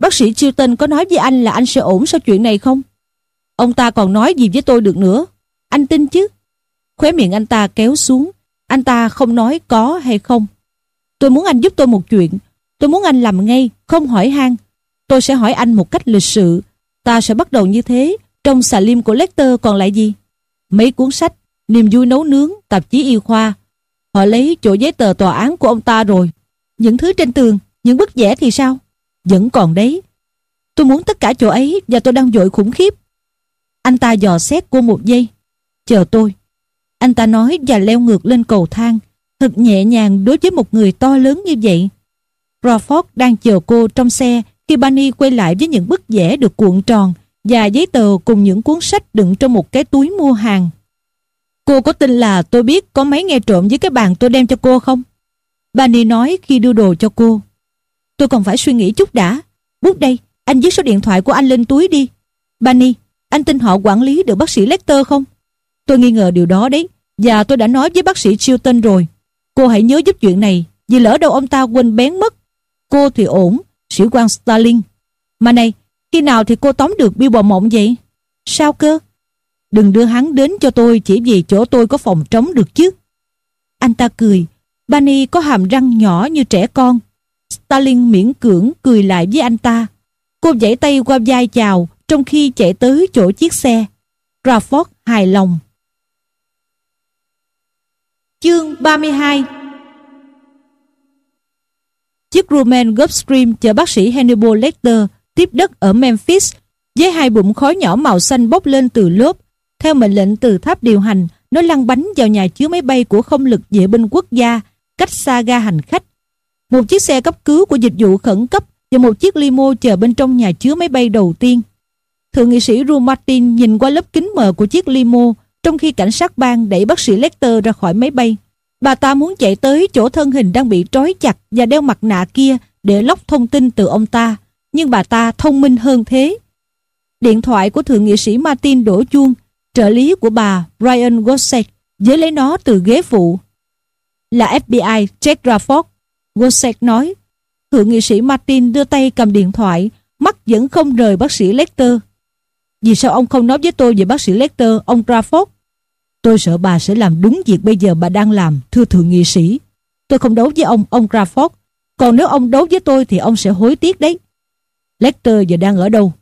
Bác sĩ Chilton có nói với anh là anh sẽ ổn sau chuyện này không? Ông ta còn nói gì với tôi được nữa? Anh tin chứ? Khóe miệng anh ta kéo xuống. Anh ta không nói có hay không. Tôi muốn anh giúp tôi một chuyện. Tôi muốn anh làm ngay, không hỏi han. Tôi sẽ hỏi anh một cách lịch sự. Ta sẽ bắt đầu như thế. Trong xà lim của Lecter còn lại gì? Mấy cuốn sách, niềm vui nấu nướng, tạp chí y khoa. Họ lấy chỗ giấy tờ tòa án của ông ta rồi. Những thứ trên tường, những bức vẽ thì sao? Vẫn còn đấy. Tôi muốn tất cả chỗ ấy và tôi đang dội khủng khiếp. Anh ta dò xét cô một giây. Chờ tôi. Anh ta nói và leo ngược lên cầu thang. Thật nhẹ nhàng đối với một người to lớn như vậy. Crawford đang chờ cô trong xe khi Bunny quay lại với những bức vẽ được cuộn tròn và giấy tờ cùng những cuốn sách đựng trong một cái túi mua hàng. Cô có tin là tôi biết có máy nghe trộm với cái bàn tôi đem cho cô không? Bunny nói khi đưa đồ cho cô. Tôi còn phải suy nghĩ chút đã. Bút đây, anh viết số điện thoại của anh lên túi đi. bani, anh tin họ quản lý được bác sĩ Lecter không? Tôi nghi ngờ điều đó đấy. Và tôi đã nói với bác sĩ Chilton rồi. Cô hãy nhớ giúp chuyện này. Vì lỡ đâu ông ta quên bén mất. Cô thì ổn. Sĩ quan Stalin. Mà này, khi nào thì cô tóm được Bill bò mộng vậy? Sao cơ? Đừng đưa hắn đến cho tôi chỉ vì chỗ tôi có phòng trống được chứ. Anh ta cười. bani có hàm răng nhỏ như trẻ con. Stalin miễn cưỡng cười lại với anh ta. Cô giãy tay qua vai chào trong khi chạy tới chỗ chiếc xe. Crawford hài lòng. Chương 32 Chiếc Roman Gulfstream chở bác sĩ Hannibal Lecter tiếp đất ở Memphis với hai bụng khói nhỏ màu xanh bốc lên từ lốp. Theo mệnh lệnh từ tháp điều hành, nó lăn bánh vào nhà chứa máy bay của không lực vệ binh quốc gia, cách xa ga hành khách. Một chiếc xe cấp cứu của dịch vụ khẩn cấp và một chiếc limo chờ bên trong nhà chứa máy bay đầu tiên. Thượng nghị sĩ Ru Martin nhìn qua lớp kính mờ của chiếc limo trong khi cảnh sát bang đẩy bác sĩ Lecter ra khỏi máy bay. Bà ta muốn chạy tới chỗ thân hình đang bị trói chặt và đeo mặt nạ kia để lóc thông tin từ ông ta. Nhưng bà ta thông minh hơn thế. Điện thoại của thượng nghị sĩ Martin đổ chuông, trợ lý của bà Brian Gossett với lấy nó từ ghế phụ. Là FBI Jack Rafford. Gossett nói. Thượng nghị sĩ Martin đưa tay cầm điện thoại, mắt vẫn không rời bác sĩ Lecter. Vì sao ông không nói với tôi về bác sĩ Lecter, ông Trafford? Tôi sợ bà sẽ làm đúng việc bây giờ bà đang làm, thưa thượng nghị sĩ. Tôi không đấu với ông, ông Crawford. Còn nếu ông đấu với tôi thì ông sẽ hối tiếc đấy. Lecter giờ đang ở đâu?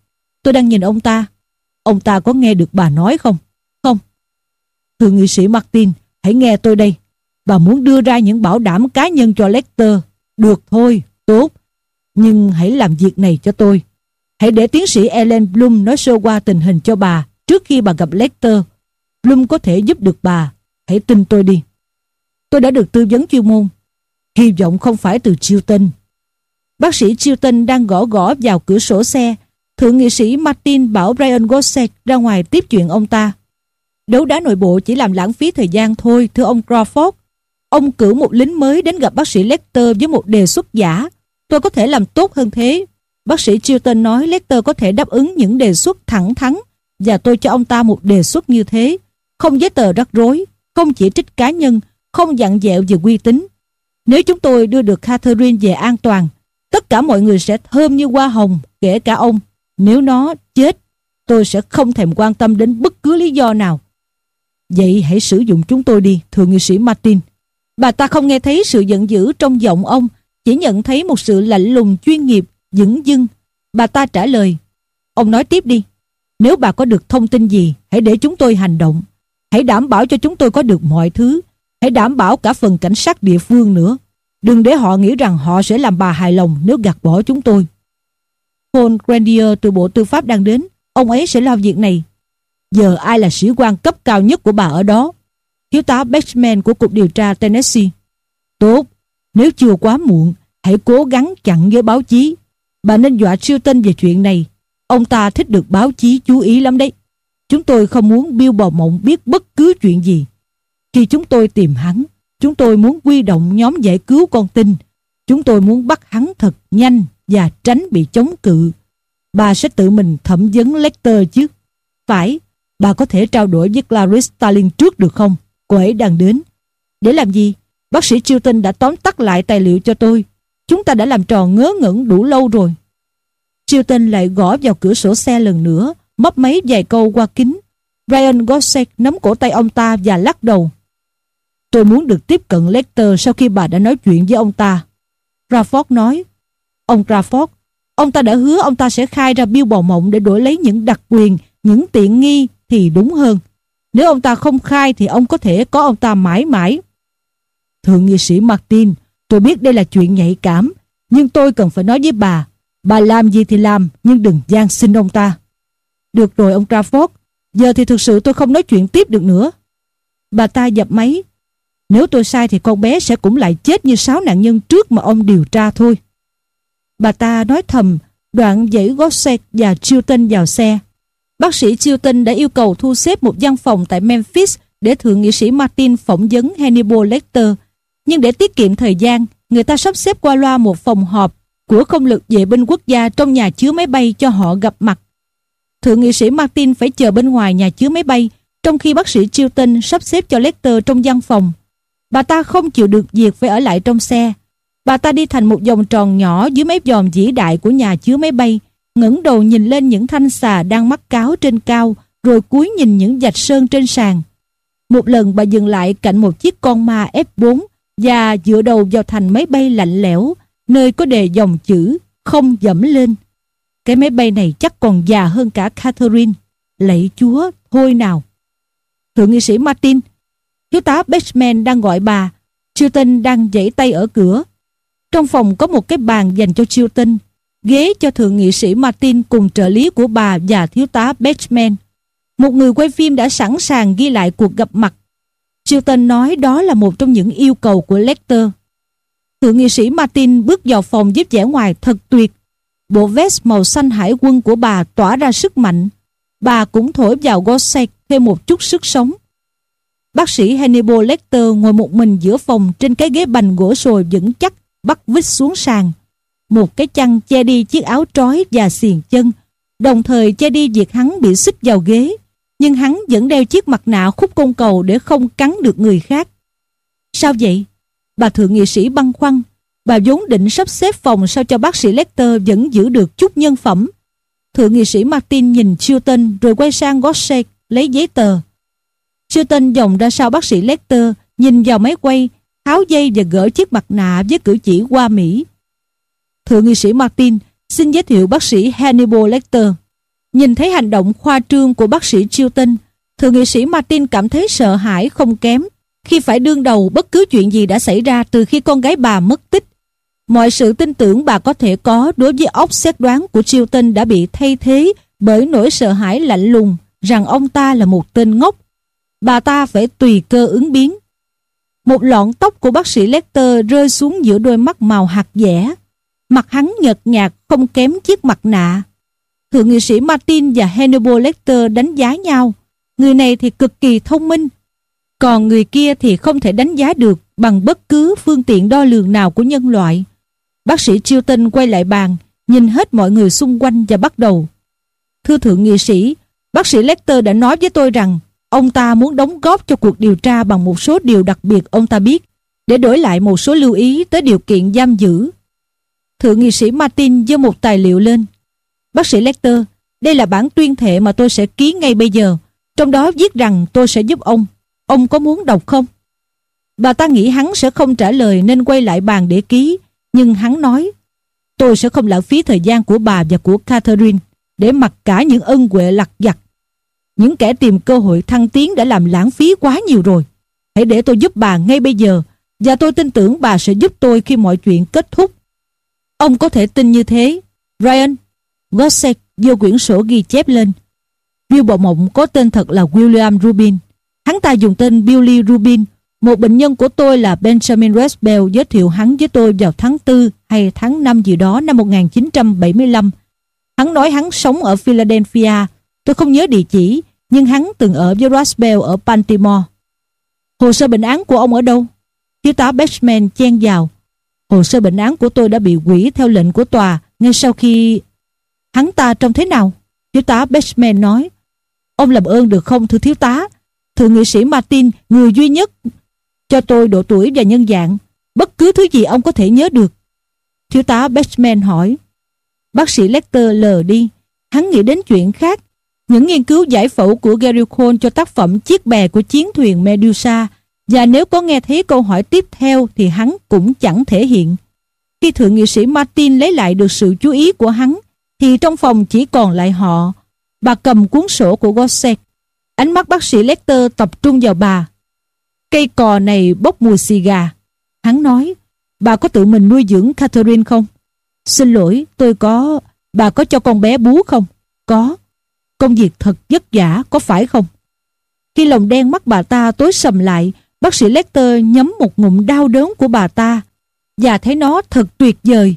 Tôi đang nhìn ông ta. Ông ta có nghe được bà nói không? Không. Thượng nghị sĩ Martin, hãy nghe tôi đây. Bà muốn đưa ra những bảo đảm cá nhân cho Lecter. Được thôi, tốt. Nhưng hãy làm việc này cho tôi. Hãy để tiến sĩ Ellen Bloom nói sơ qua tình hình cho bà trước khi bà gặp Lecter. Bloom có thể giúp được bà. Hãy tin tôi đi. Tôi đã được tư vấn chuyên môn. Hy vọng không phải từ Chilton. Bác sĩ Chilton đang gõ gõ vào cửa sổ xe. Thượng nghị sĩ Martin bảo Brian Gossett ra ngoài tiếp chuyện ông ta. Đấu đá nội bộ chỉ làm lãng phí thời gian thôi, thưa ông Crawford. Ông cử một lính mới đến gặp bác sĩ Lecter với một đề xuất giả. Tôi có thể làm tốt hơn thế. Bác sĩ Chilton nói Lecter có thể đáp ứng những đề xuất thẳng thắn và tôi cho ông ta một đề xuất như thế. Không giấy tờ rắc rối, không chỉ trích cá nhân, không dặn dẹo về uy tín. Nếu chúng tôi đưa được Catherine về an toàn, tất cả mọi người sẽ thơm như hoa hồng, kể cả ông. Nếu nó chết, tôi sẽ không thèm quan tâm đến bất cứ lý do nào. Vậy hãy sử dụng chúng tôi đi, thượng nghị sĩ Martin. Bà ta không nghe thấy sự giận dữ trong giọng ông, chỉ nhận thấy một sự lạnh lùng chuyên nghiệp dững dưng. Bà ta trả lời, ông nói tiếp đi. Nếu bà có được thông tin gì, hãy để chúng tôi hành động. Hãy đảm bảo cho chúng tôi có được mọi thứ. Hãy đảm bảo cả phần cảnh sát địa phương nữa. Đừng để họ nghĩ rằng họ sẽ làm bà hài lòng nếu gạt bỏ chúng tôi. Paul Grandier từ Bộ Tư pháp đang đến. Ông ấy sẽ lo việc này. Giờ ai là sĩ quan cấp cao nhất của bà ở đó? Thiếu tá Batchman của Cục Điều tra Tennessee. Tốt, nếu chưa quá muộn, hãy cố gắng chặn với báo chí Bà nên dọa siêu tên về chuyện này. Ông ta thích được báo chí chú ý lắm đấy. Chúng tôi không muốn Bill Bò Mộng biết bất cứ chuyện gì. Khi chúng tôi tìm hắn, chúng tôi muốn quy động nhóm giải cứu con tin. Chúng tôi muốn bắt hắn thật nhanh và tránh bị chống cự. Bà sẽ tự mình thẩm vấn Lecter chứ. Phải, bà có thể trao đổi với Clarice Starling trước được không? Cô ấy đang đến. Để làm gì? Bác sĩ Chilton đã tóm tắt lại tài liệu cho tôi. Chúng ta đã làm trò ngớ ngẩn đủ lâu rồi. Chiêu tinh lại gõ vào cửa sổ xe lần nữa, mấp mấy vài câu qua kính. Ryan Gossett nắm cổ tay ông ta và lắc đầu. Tôi muốn được tiếp cận Lecter sau khi bà đã nói chuyện với ông ta. Rafford nói, Ông Rafford, ông ta đã hứa ông ta sẽ khai ra biêu bò mộng để đổi lấy những đặc quyền, những tiện nghi thì đúng hơn. Nếu ông ta không khai thì ông có thể có ông ta mãi mãi. Thượng nghị sĩ Martin, tôi biết đây là chuyện nhạy cảm, nhưng tôi cần phải nói với bà. Bà làm gì thì làm, nhưng đừng gian xin ông ta. Được rồi ông Crawford, giờ thì thực sự tôi không nói chuyện tiếp được nữa. Bà ta dập máy. Nếu tôi sai thì con bé sẽ cũng lại chết như sáu nạn nhân trước mà ông điều tra thôi. Bà ta nói thầm, đoạn dãy xe và Chilton vào xe. Bác sĩ Chilton đã yêu cầu thu xếp một văn phòng tại Memphis để thượng nghị sĩ Martin phỏng vấn Hannibal Lecter. Nhưng để tiết kiệm thời gian, người ta sắp xếp qua loa một phòng họp của không lực vệ binh quốc gia trong nhà chứa máy bay cho họ gặp mặt. Thượng nghị sĩ Martin phải chờ bên ngoài nhà chứa máy bay, trong khi bác sĩ Chilton sắp xếp cho Lecter trong văn phòng. Bà ta không chịu được việc phải ở lại trong xe. Bà ta đi thành một vòng tròn nhỏ dưới mép dòm vĩ đại của nhà chứa máy bay, ngẩng đầu nhìn lên những thanh xà đang mắc cáo trên cao, rồi cúi nhìn những dạch sơn trên sàn. Một lần bà dừng lại cạnh một chiếc con ma F4 và dựa đầu vào thành máy bay lạnh lẽo, nơi có đề dòng chữ không dẫm lên. Cái máy bay này chắc còn già hơn cả Catherine. Lạy chúa, thôi nào. Thượng nghị sĩ Martin, thiếu tá Batchman đang gọi bà, Chilton đang giãy tay ở cửa. Trong phòng có một cái bàn dành cho Chilton, ghế cho thượng nghị sĩ Martin cùng trợ lý của bà và thiếu tá Batchman. Một người quay phim đã sẵn sàng ghi lại cuộc gặp mặt. Chilton nói đó là một trong những yêu cầu của Lecter. Thượng nghị sĩ Martin bước vào phòng giúp vẻ ngoài thật tuyệt. Bộ vest màu xanh hải quân của bà tỏa ra sức mạnh. Bà cũng thổi vào Gossett thêm một chút sức sống. Bác sĩ Hannibal Lecter ngồi một mình giữa phòng trên cái ghế bành gỗ sồi vững chắc, bắt vít xuống sàn. Một cái chăn che đi chiếc áo trói và xiềng chân, đồng thời che đi việc hắn bị xích vào ghế. Nhưng hắn vẫn đeo chiếc mặt nạ khúc công cầu để không cắn được người khác. Sao vậy? Bà thượng nghị sĩ băn khoăn. Bà vốn định sắp xếp phòng sao cho bác sĩ Lecter vẫn giữ được chút nhân phẩm. Thượng nghị sĩ Martin nhìn Chilton rồi quay sang Gossett lấy giấy tờ. Chilton dòng ra sau bác sĩ Lecter, nhìn vào máy quay, tháo dây và gỡ chiếc mặt nạ với cử chỉ qua Mỹ. Thượng nghị sĩ Martin xin giới thiệu bác sĩ Hannibal Lecter. Nhìn thấy hành động khoa trương của bác sĩ Chilton, thượng nghị sĩ Martin cảm thấy sợ hãi không kém khi phải đương đầu bất cứ chuyện gì đã xảy ra từ khi con gái bà mất tích. Mọi sự tin tưởng bà có thể có đối với óc xét đoán của Chilton đã bị thay thế bởi nỗi sợ hãi lạnh lùng rằng ông ta là một tên ngốc. Bà ta phải tùy cơ ứng biến. Một lọn tóc của bác sĩ Lecter rơi xuống giữa đôi mắt màu hạt dẻ. Mặt hắn nhợt nhạt không kém chiếc mặt nạ. Thượng nghị sĩ Martin và Hannibal Lecter đánh giá nhau. Người này thì cực kỳ thông minh. Còn người kia thì không thể đánh giá được bằng bất cứ phương tiện đo lường nào của nhân loại. Bác sĩ Chilton quay lại bàn, nhìn hết mọi người xung quanh và bắt đầu. Thưa thượng nghị sĩ, bác sĩ Lecter đã nói với tôi rằng ông ta muốn đóng góp cho cuộc điều tra bằng một số điều đặc biệt ông ta biết, để đổi lại một số lưu ý tới điều kiện giam giữ. Thượng nghị sĩ Martin giơ một tài liệu lên. Bác sĩ Lecter, đây là bản tuyên thệ mà tôi sẽ ký ngay bây giờ. Trong đó viết rằng tôi sẽ giúp ông. Ông có muốn đọc không? Bà ta nghĩ hắn sẽ không trả lời nên quay lại bàn để ký. Nhưng hắn nói, tôi sẽ không lãng phí thời gian của bà và của Catherine để mặc cả những ân huệ lặt vặt. Những kẻ tìm cơ hội thăng tiến đã làm lãng phí quá nhiều rồi. Hãy để tôi giúp bà ngay bây giờ và tôi tin tưởng bà sẽ giúp tôi khi mọi chuyện kết thúc. Ông có thể tin như thế. Ryan, Gossett vô quyển sổ ghi chép lên. Bill Bọ Mộng có tên thật là William Rubin. Hắn ta dùng tên Billy Rubin. Một bệnh nhân của tôi là Benjamin Resbell giới thiệu hắn với tôi vào tháng 4 hay tháng 5 gì đó năm 1975. Hắn nói hắn sống ở Philadelphia. Tôi không nhớ địa chỉ, nhưng hắn từng ở với Rasbell ở Baltimore. Hồ sơ bệnh án của ông ở đâu? Thiếu tá Batchman chen vào. Hồ sơ bệnh án của tôi đã bị quỷ theo lệnh của tòa ngay sau khi... Hắn ta trông thế nào? Thiếu tá Batchman nói. Ông làm ơn được không thưa thiếu tá? Thượng nghị sĩ Martin, người duy nhất cho tôi độ tuổi và nhân dạng. Bất cứ thứ gì ông có thể nhớ được. Thiếu tá Batchman hỏi. Bác sĩ Lecter lờ đi. Hắn nghĩ đến chuyện khác. những nghiên cứu giải phẫu của Gary Cole cho tác phẩm Chiếc bè của chiến thuyền Medusa và nếu có nghe thấy câu hỏi tiếp theo thì hắn cũng chẳng thể hiện. Khi thượng nghị sĩ Martin lấy lại được sự chú ý của hắn thì trong phòng chỉ còn lại họ. Bà cầm cuốn sổ của Gossett. Ánh mắt bác sĩ Lecter tập trung vào bà. Cây cò này bốc mùi xì gà. Hắn nói, bà có tự mình nuôi dưỡng Catherine không? Xin lỗi, tôi có... Bà có cho con bé bú không? Có. Công việc thật vất vả, có phải không? Khi lòng đen mắt bà ta tối sầm lại, bác sĩ Lecter nhấm một ngụm đau đớn của bà ta và thấy nó thật tuyệt vời.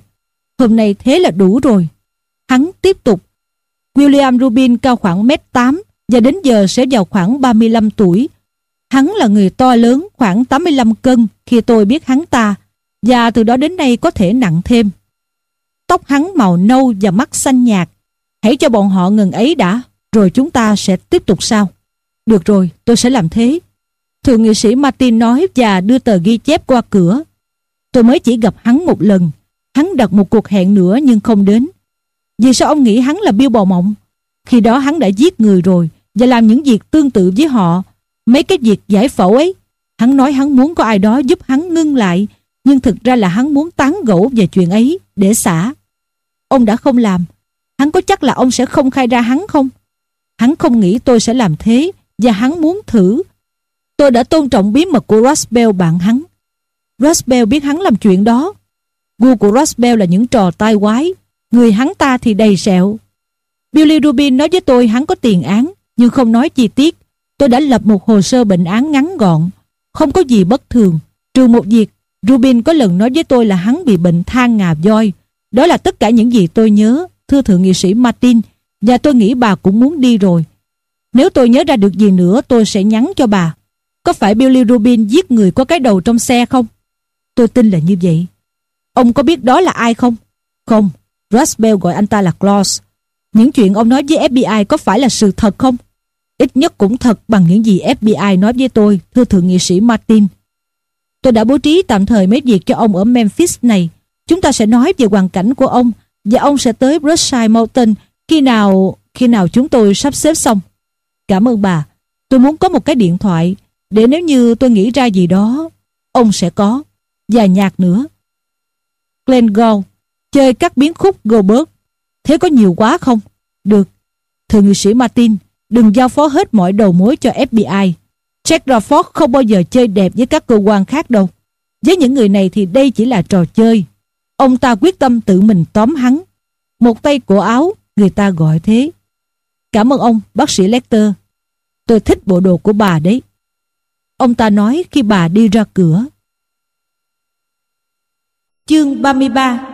Hôm nay thế là đủ rồi. Hắn tiếp tục. William Rubin cao khoảng mét 8 và đến giờ sẽ vào khoảng 35 tuổi. Hắn là người to lớn khoảng 85 cân khi tôi biết hắn ta và từ đó đến nay có thể nặng thêm. Tóc hắn màu nâu và mắt xanh nhạt. Hãy cho bọn họ ngừng ấy đã, rồi chúng ta sẽ tiếp tục sau. Được rồi, tôi sẽ làm thế. Thượng nghị sĩ Martin nói và đưa tờ ghi chép qua cửa. Tôi mới chỉ gặp hắn một lần. Hắn đặt một cuộc hẹn nữa nhưng không đến. Vì sao ông nghĩ hắn là Bill Bò Mộng? Khi đó hắn đã giết người rồi và làm những việc tương tự với họ. Mấy cái việc giải phẫu ấy. Hắn nói hắn muốn có ai đó giúp hắn ngưng lại, nhưng thực ra là hắn muốn tán gẫu về chuyện ấy để xả. Ông đã không làm. Hắn có chắc là ông sẽ không khai ra hắn không? Hắn không nghĩ tôi sẽ làm thế và hắn muốn thử. Tôi đã tôn trọng bí mật của Roswell bạn hắn. Roswell biết hắn làm chuyện đó. Gu của Roswell là những trò tai quái. Người hắn ta thì đầy sẹo. Billy Rubin nói với tôi hắn có tiền án nhưng không nói chi tiết. Tôi đã lập một hồ sơ bệnh án ngắn gọn. Không có gì bất thường. Trừ một việc, Rubin có lần nói với tôi là hắn bị bệnh than ngà voi. Đó là tất cả những gì tôi nhớ, thưa thượng nghị sĩ Martin. Và tôi nghĩ bà cũng muốn đi rồi. Nếu tôi nhớ ra được gì nữa tôi sẽ nhắn cho bà. Có phải Billy Rubin giết người có cái đầu trong xe không? Tôi tin là như vậy. Ông có biết đó là ai không? Không, Roswell gọi anh ta là Claus. Những chuyện ông nói với FBI có phải là sự thật không? Ít nhất cũng thật bằng những gì FBI nói với tôi, thưa thượng nghị sĩ Martin. Tôi đã bố trí tạm thời mấy việc cho ông ở Memphis này. Chúng ta sẽ nói về hoàn cảnh của ông và ông sẽ tới Brushside Mountain khi nào khi nào chúng tôi sắp xếp xong. Cảm ơn bà. Tôi muốn có một cái điện thoại để nếu như tôi nghĩ ra gì đó, ông sẽ có. Và nhạc nữa. Glenn Gould chơi các biến khúc Goldberg. Thế có nhiều quá không? Được. Thượng nghị sĩ Martin, đừng giao phó hết mọi đầu mối cho FBI. Jack Rafford không bao giờ chơi đẹp với các cơ quan khác đâu. Với những người này thì đây chỉ là trò chơi. Ông ta quyết tâm tự mình tóm hắn. Một tay cổ áo, người ta gọi thế. Cảm ơn ông, bác sĩ Lecter. Tôi thích bộ đồ của bà đấy. Ông ta nói khi bà đi ra cửa. Chương 33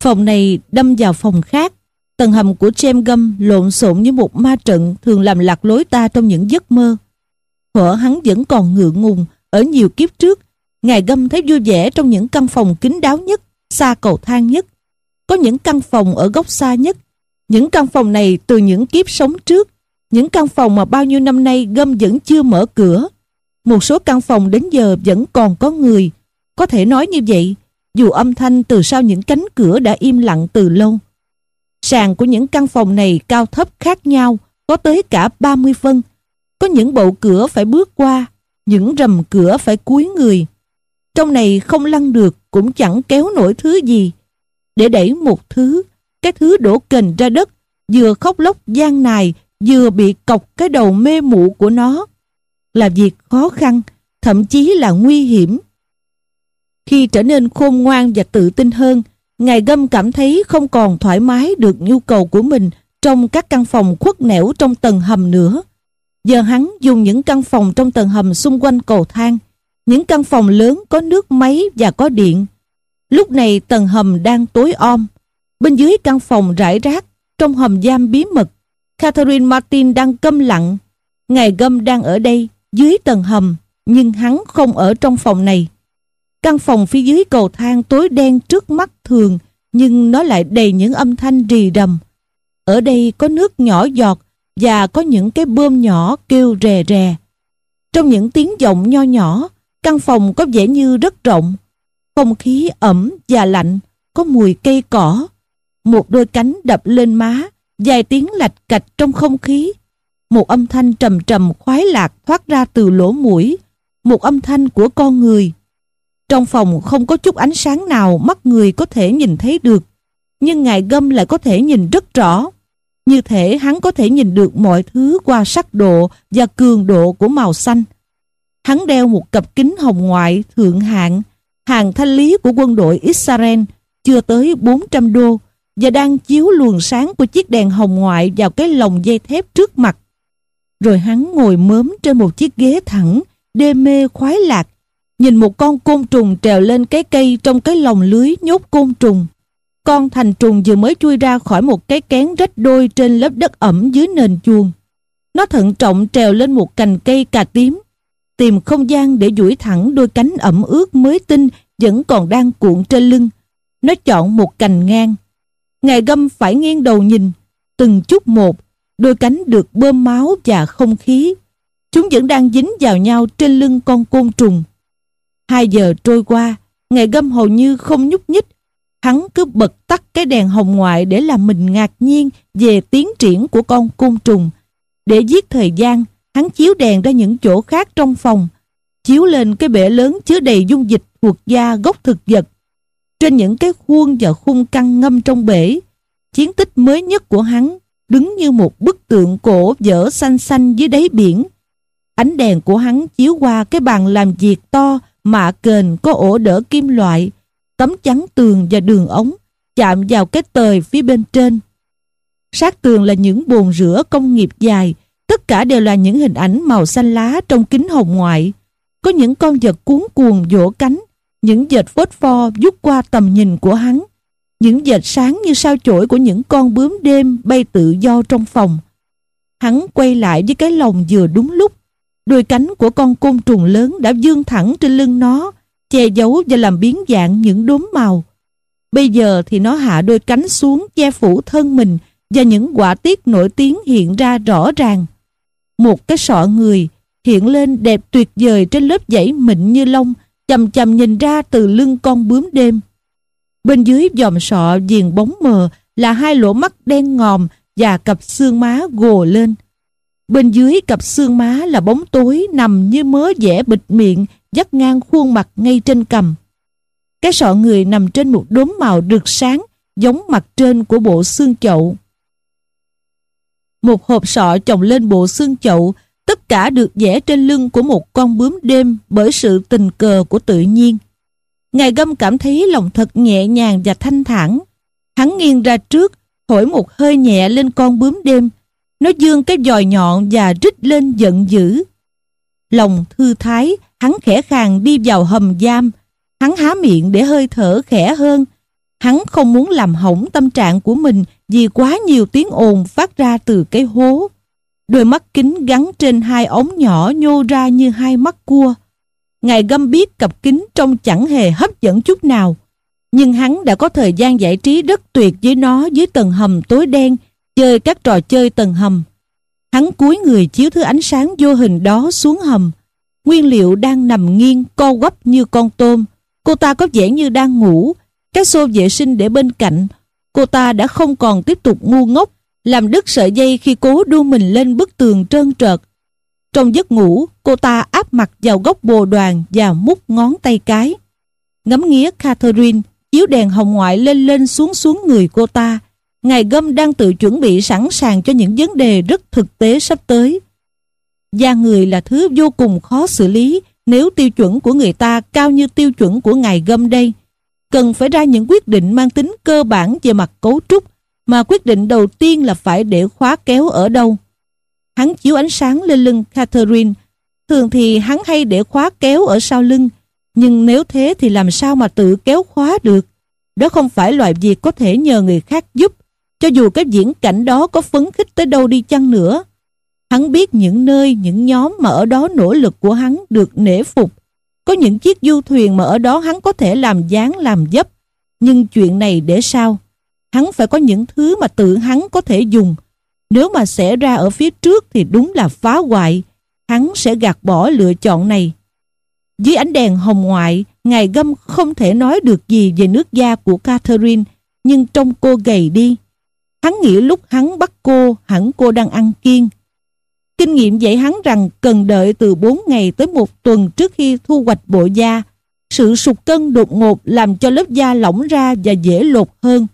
Phòng này đâm vào phòng khác. Tầng hầm của James Gum lộn xộn như một ma trận thường làm lạc lối ta trong những giấc mơ. Thuở hắn vẫn còn ngượng ngùng ở nhiều kiếp trước. Ngài Gum thấy vui vẻ trong những căn phòng kín đáo nhất, xa cầu thang nhất. Có những căn phòng ở góc xa nhất. Những căn phòng này từ những kiếp sống trước. Những căn phòng mà bao nhiêu năm nay gâm vẫn chưa mở cửa. Một số căn phòng đến giờ vẫn còn có người. Có thể nói như vậy, dù âm thanh từ sau những cánh cửa đã im lặng từ lâu. Sàn của những căn phòng này cao thấp khác nhau, có tới cả 30 phân. Có những bộ cửa phải bước qua, những rầm cửa phải cúi người. Trong này không lăn được, cũng chẳng kéo nổi thứ gì. Để đẩy một thứ, cái thứ đổ kềnh ra đất, vừa khóc lóc gian nài, vừa bị cọc cái đầu mê mụ của nó. Là việc khó khăn, thậm chí là nguy hiểm. Khi trở nên khôn ngoan và tự tin hơn, Ngài Gâm cảm thấy không còn thoải mái được nhu cầu của mình trong các căn phòng khuất nẻo trong tầng hầm nữa. Giờ hắn dùng những căn phòng trong tầng hầm xung quanh cầu thang, những căn phòng lớn có nước máy và có điện. Lúc này tầng hầm đang tối om. Bên dưới căn phòng rải rác, trong hầm giam bí mật, Catherine Martin đang câm lặng. Ngài Gâm đang ở đây, dưới tầng hầm, nhưng hắn không ở trong phòng này. Căn phòng phía dưới cầu thang tối đen trước mắt thường, nhưng nó lại đầy những âm thanh rì rầm. Ở đây có nước nhỏ giọt và có những cái bơm nhỏ kêu rè rè. Trong những tiếng giọng nho nhỏ, căn phòng có vẻ như rất rộng. Không khí ẩm và lạnh, có mùi cây cỏ. Một đôi cánh đập lên má vài tiếng lạch cạch trong không khí. Một âm thanh trầm trầm khoái lạc thoát ra từ lỗ mũi, một âm thanh của con người. Trong phòng không có chút ánh sáng nào mắt người có thể nhìn thấy được, nhưng ngài gâm lại có thể nhìn rất rõ. Như thể hắn có thể nhìn được mọi thứ qua sắc độ và cường độ của màu xanh. Hắn đeo một cặp kính hồng ngoại thượng hạng, hàng thanh lý của quân đội Israel, chưa tới 400 đô, và đang chiếu luồng sáng của chiếc đèn hồng ngoại vào cái lồng dây thép trước mặt. Rồi hắn ngồi mớm trên một chiếc ghế thẳng, đê mê khoái lạc, nhìn một con côn trùng trèo lên cái cây trong cái lồng lưới nhốt côn trùng. Con thành trùng vừa mới chui ra khỏi một cái kén rách đôi trên lớp đất ẩm dưới nền chuồng. Nó thận trọng trèo lên một cành cây cà tím, tìm không gian để duỗi thẳng đôi cánh ẩm ướt mới tinh vẫn còn đang cuộn trên lưng. Nó chọn một cành ngang. Ngài gâm phải nghiêng đầu nhìn, từng chút một, đôi cánh được bơm máu và không khí. Chúng vẫn đang dính vào nhau trên lưng con côn trùng. Hai giờ trôi qua, Ngài gâm hầu như không nhúc nhích. Hắn cứ bật tắt cái đèn hồng ngoại để làm mình ngạc nhiên về tiến triển của con côn trùng. Để giết thời gian, hắn chiếu đèn ra những chỗ khác trong phòng, chiếu lên cái bể lớn chứa đầy dung dịch thuộc da gốc thực vật. Trên những cái khuôn và khung căng ngâm trong bể, chiến tích mới nhất của hắn đứng như một bức tượng cổ dở xanh xanh dưới đáy biển. Ánh đèn của hắn chiếu qua cái bàn làm việc to, mạ kền có ổ đỡ kim loại, tấm chắn tường và đường ống, chạm vào cái tời phía bên trên. Sát tường là những bồn rửa công nghiệp dài, tất cả đều là những hình ảnh màu xanh lá trong kính hồng ngoại. Có những con vật cuốn cuồng vỗ cánh, những dệt phốt pho vút qua tầm nhìn của hắn, những dệt sáng như sao chổi của những con bướm đêm bay tự do trong phòng. Hắn quay lại với cái lồng vừa đúng lúc. Đôi cánh của con côn trùng lớn đã dương thẳng trên lưng nó, che giấu và làm biến dạng những đốm màu. Bây giờ thì nó hạ đôi cánh xuống che phủ thân mình và những quả tiết nổi tiếng hiện ra rõ ràng. Một cái sọ người hiện lên đẹp tuyệt vời trên lớp dãy mịn như lông, chầm chầm nhìn ra từ lưng con bướm đêm. Bên dưới dòm sọ viền bóng mờ là hai lỗ mắt đen ngòm và cặp xương má gồ lên. Bên dưới cặp xương má là bóng tối nằm như mớ vẽ bịt miệng dắt ngang khuôn mặt ngay trên cầm. Cái sọ người nằm trên một đốm màu rực sáng giống mặt trên của bộ xương chậu. Một hộp sọ chồng lên bộ xương chậu tất cả được vẽ trên lưng của một con bướm đêm bởi sự tình cờ của tự nhiên. Ngài Gâm cảm thấy lòng thật nhẹ nhàng và thanh thản. Hắn nghiêng ra trước, thổi một hơi nhẹ lên con bướm đêm. Nó dương cái dòi nhọn và rít lên giận dữ. Lòng thư thái, hắn khẽ khàng đi vào hầm giam. Hắn há miệng để hơi thở khẽ hơn. Hắn không muốn làm hỏng tâm trạng của mình vì quá nhiều tiếng ồn phát ra từ cái hố. Đôi mắt kính gắn trên hai ống nhỏ nhô ra như hai mắt cua. Ngài gâm biết cặp kính trông chẳng hề hấp dẫn chút nào. Nhưng hắn đã có thời gian giải trí rất tuyệt với nó dưới tầng hầm tối đen, chơi các trò chơi tầng hầm. Hắn cúi người chiếu thứ ánh sáng vô hình đó xuống hầm. Nguyên liệu đang nằm nghiêng, co quắp như con tôm. Cô ta có vẻ như đang ngủ. Cái xô vệ sinh để bên cạnh. Cô ta đã không còn tiếp tục ngu ngốc, làm đứt sợi dây khi cố đu mình lên bức tường trơn trợt. Trong giấc ngủ, cô ta áp mặt vào góc bồ đoàn và mút ngón tay cái. Ngắm nghía Catherine, chiếu đèn hồng ngoại lên lên xuống xuống người cô ta. Ngài Gâm đang tự chuẩn bị sẵn sàng cho những vấn đề rất thực tế sắp tới. Da người là thứ vô cùng khó xử lý nếu tiêu chuẩn của người ta cao như tiêu chuẩn của ngài Gâm đây. Cần phải ra những quyết định mang tính cơ bản về mặt cấu trúc, mà quyết định đầu tiên là phải để khóa kéo ở đâu. Hắn chiếu ánh sáng lên lưng Catherine. Thường thì hắn hay để khóa kéo ở sau lưng, nhưng nếu thế thì làm sao mà tự kéo khóa được? Đó không phải loại việc có thể nhờ người khác giúp, cho dù cái diễn cảnh đó có phấn khích tới đâu đi chăng nữa. Hắn biết những nơi, những nhóm mà ở đó nỗ lực của hắn được nể phục. Có những chiếc du thuyền mà ở đó hắn có thể làm dáng làm dấp. Nhưng chuyện này để sao? Hắn phải có những thứ mà tự hắn có thể dùng, nếu mà xảy ra ở phía trước thì đúng là phá hoại. Hắn sẽ gạt bỏ lựa chọn này. Dưới ánh đèn hồng ngoại, Ngài Gâm không thể nói được gì về nước da của Catherine, nhưng trông cô gầy đi. Hắn nghĩ lúc hắn bắt cô, hẳn cô đang ăn kiêng. Kinh nghiệm dạy hắn rằng cần đợi từ 4 ngày tới một tuần trước khi thu hoạch bộ da. Sự sụt cân đột ngột làm cho lớp da lỏng ra và dễ lột hơn.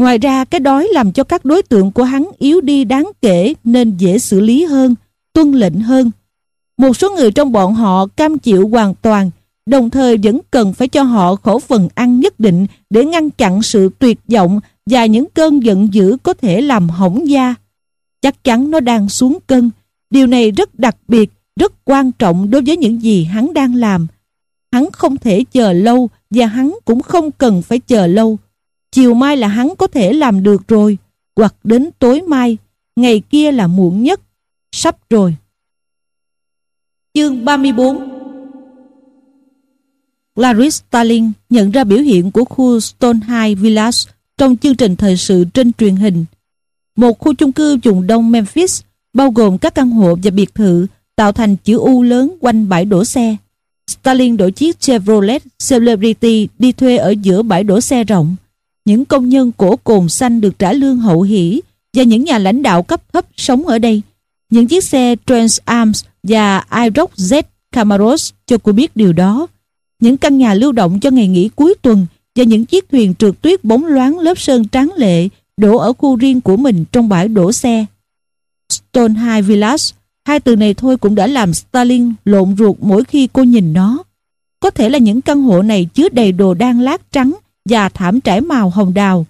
Ngoài ra cái đói làm cho các đối tượng của hắn yếu đi đáng kể nên dễ xử lý hơn, tuân lệnh hơn. Một số người trong bọn họ cam chịu hoàn toàn, đồng thời vẫn cần phải cho họ khẩu phần ăn nhất định để ngăn chặn sự tuyệt vọng và những cơn giận dữ có thể làm hỏng da. Chắc chắn nó đang xuống cân. Điều này rất đặc biệt, rất quan trọng đối với những gì hắn đang làm. Hắn không thể chờ lâu và hắn cũng không cần phải chờ lâu. Chiều mai là hắn có thể làm được rồi, hoặc đến tối mai, ngày kia là muộn nhất. Sắp rồi. Chương 34 Clarice Starling nhận ra biểu hiện của khu Stonehenge Village trong chương trình thời sự trên truyền hình. Một khu chung cư vùng đông Memphis bao gồm các căn hộ và biệt thự tạo thành chữ U lớn quanh bãi đổ xe. Stalin đổi chiếc Chevrolet Celebrity đi thuê ở giữa bãi đổ xe rộng. Những công nhân cổ cồn xanh được trả lương hậu hỷ và những nhà lãnh đạo cấp thấp sống ở đây. Những chiếc xe Trans Arms và IROC Z Camaros cho cô biết điều đó. Những căn nhà lưu động cho ngày nghỉ cuối tuần và những chiếc thuyền trượt tuyết bóng loáng lớp sơn trắng lệ đổ ở khu riêng của mình trong bãi đổ xe. Stone High Village, hai từ này thôi cũng đã làm Stalin lộn ruột mỗi khi cô nhìn nó. Có thể là những căn hộ này chứa đầy đồ đan lát trắng và thảm trải màu hồng đào.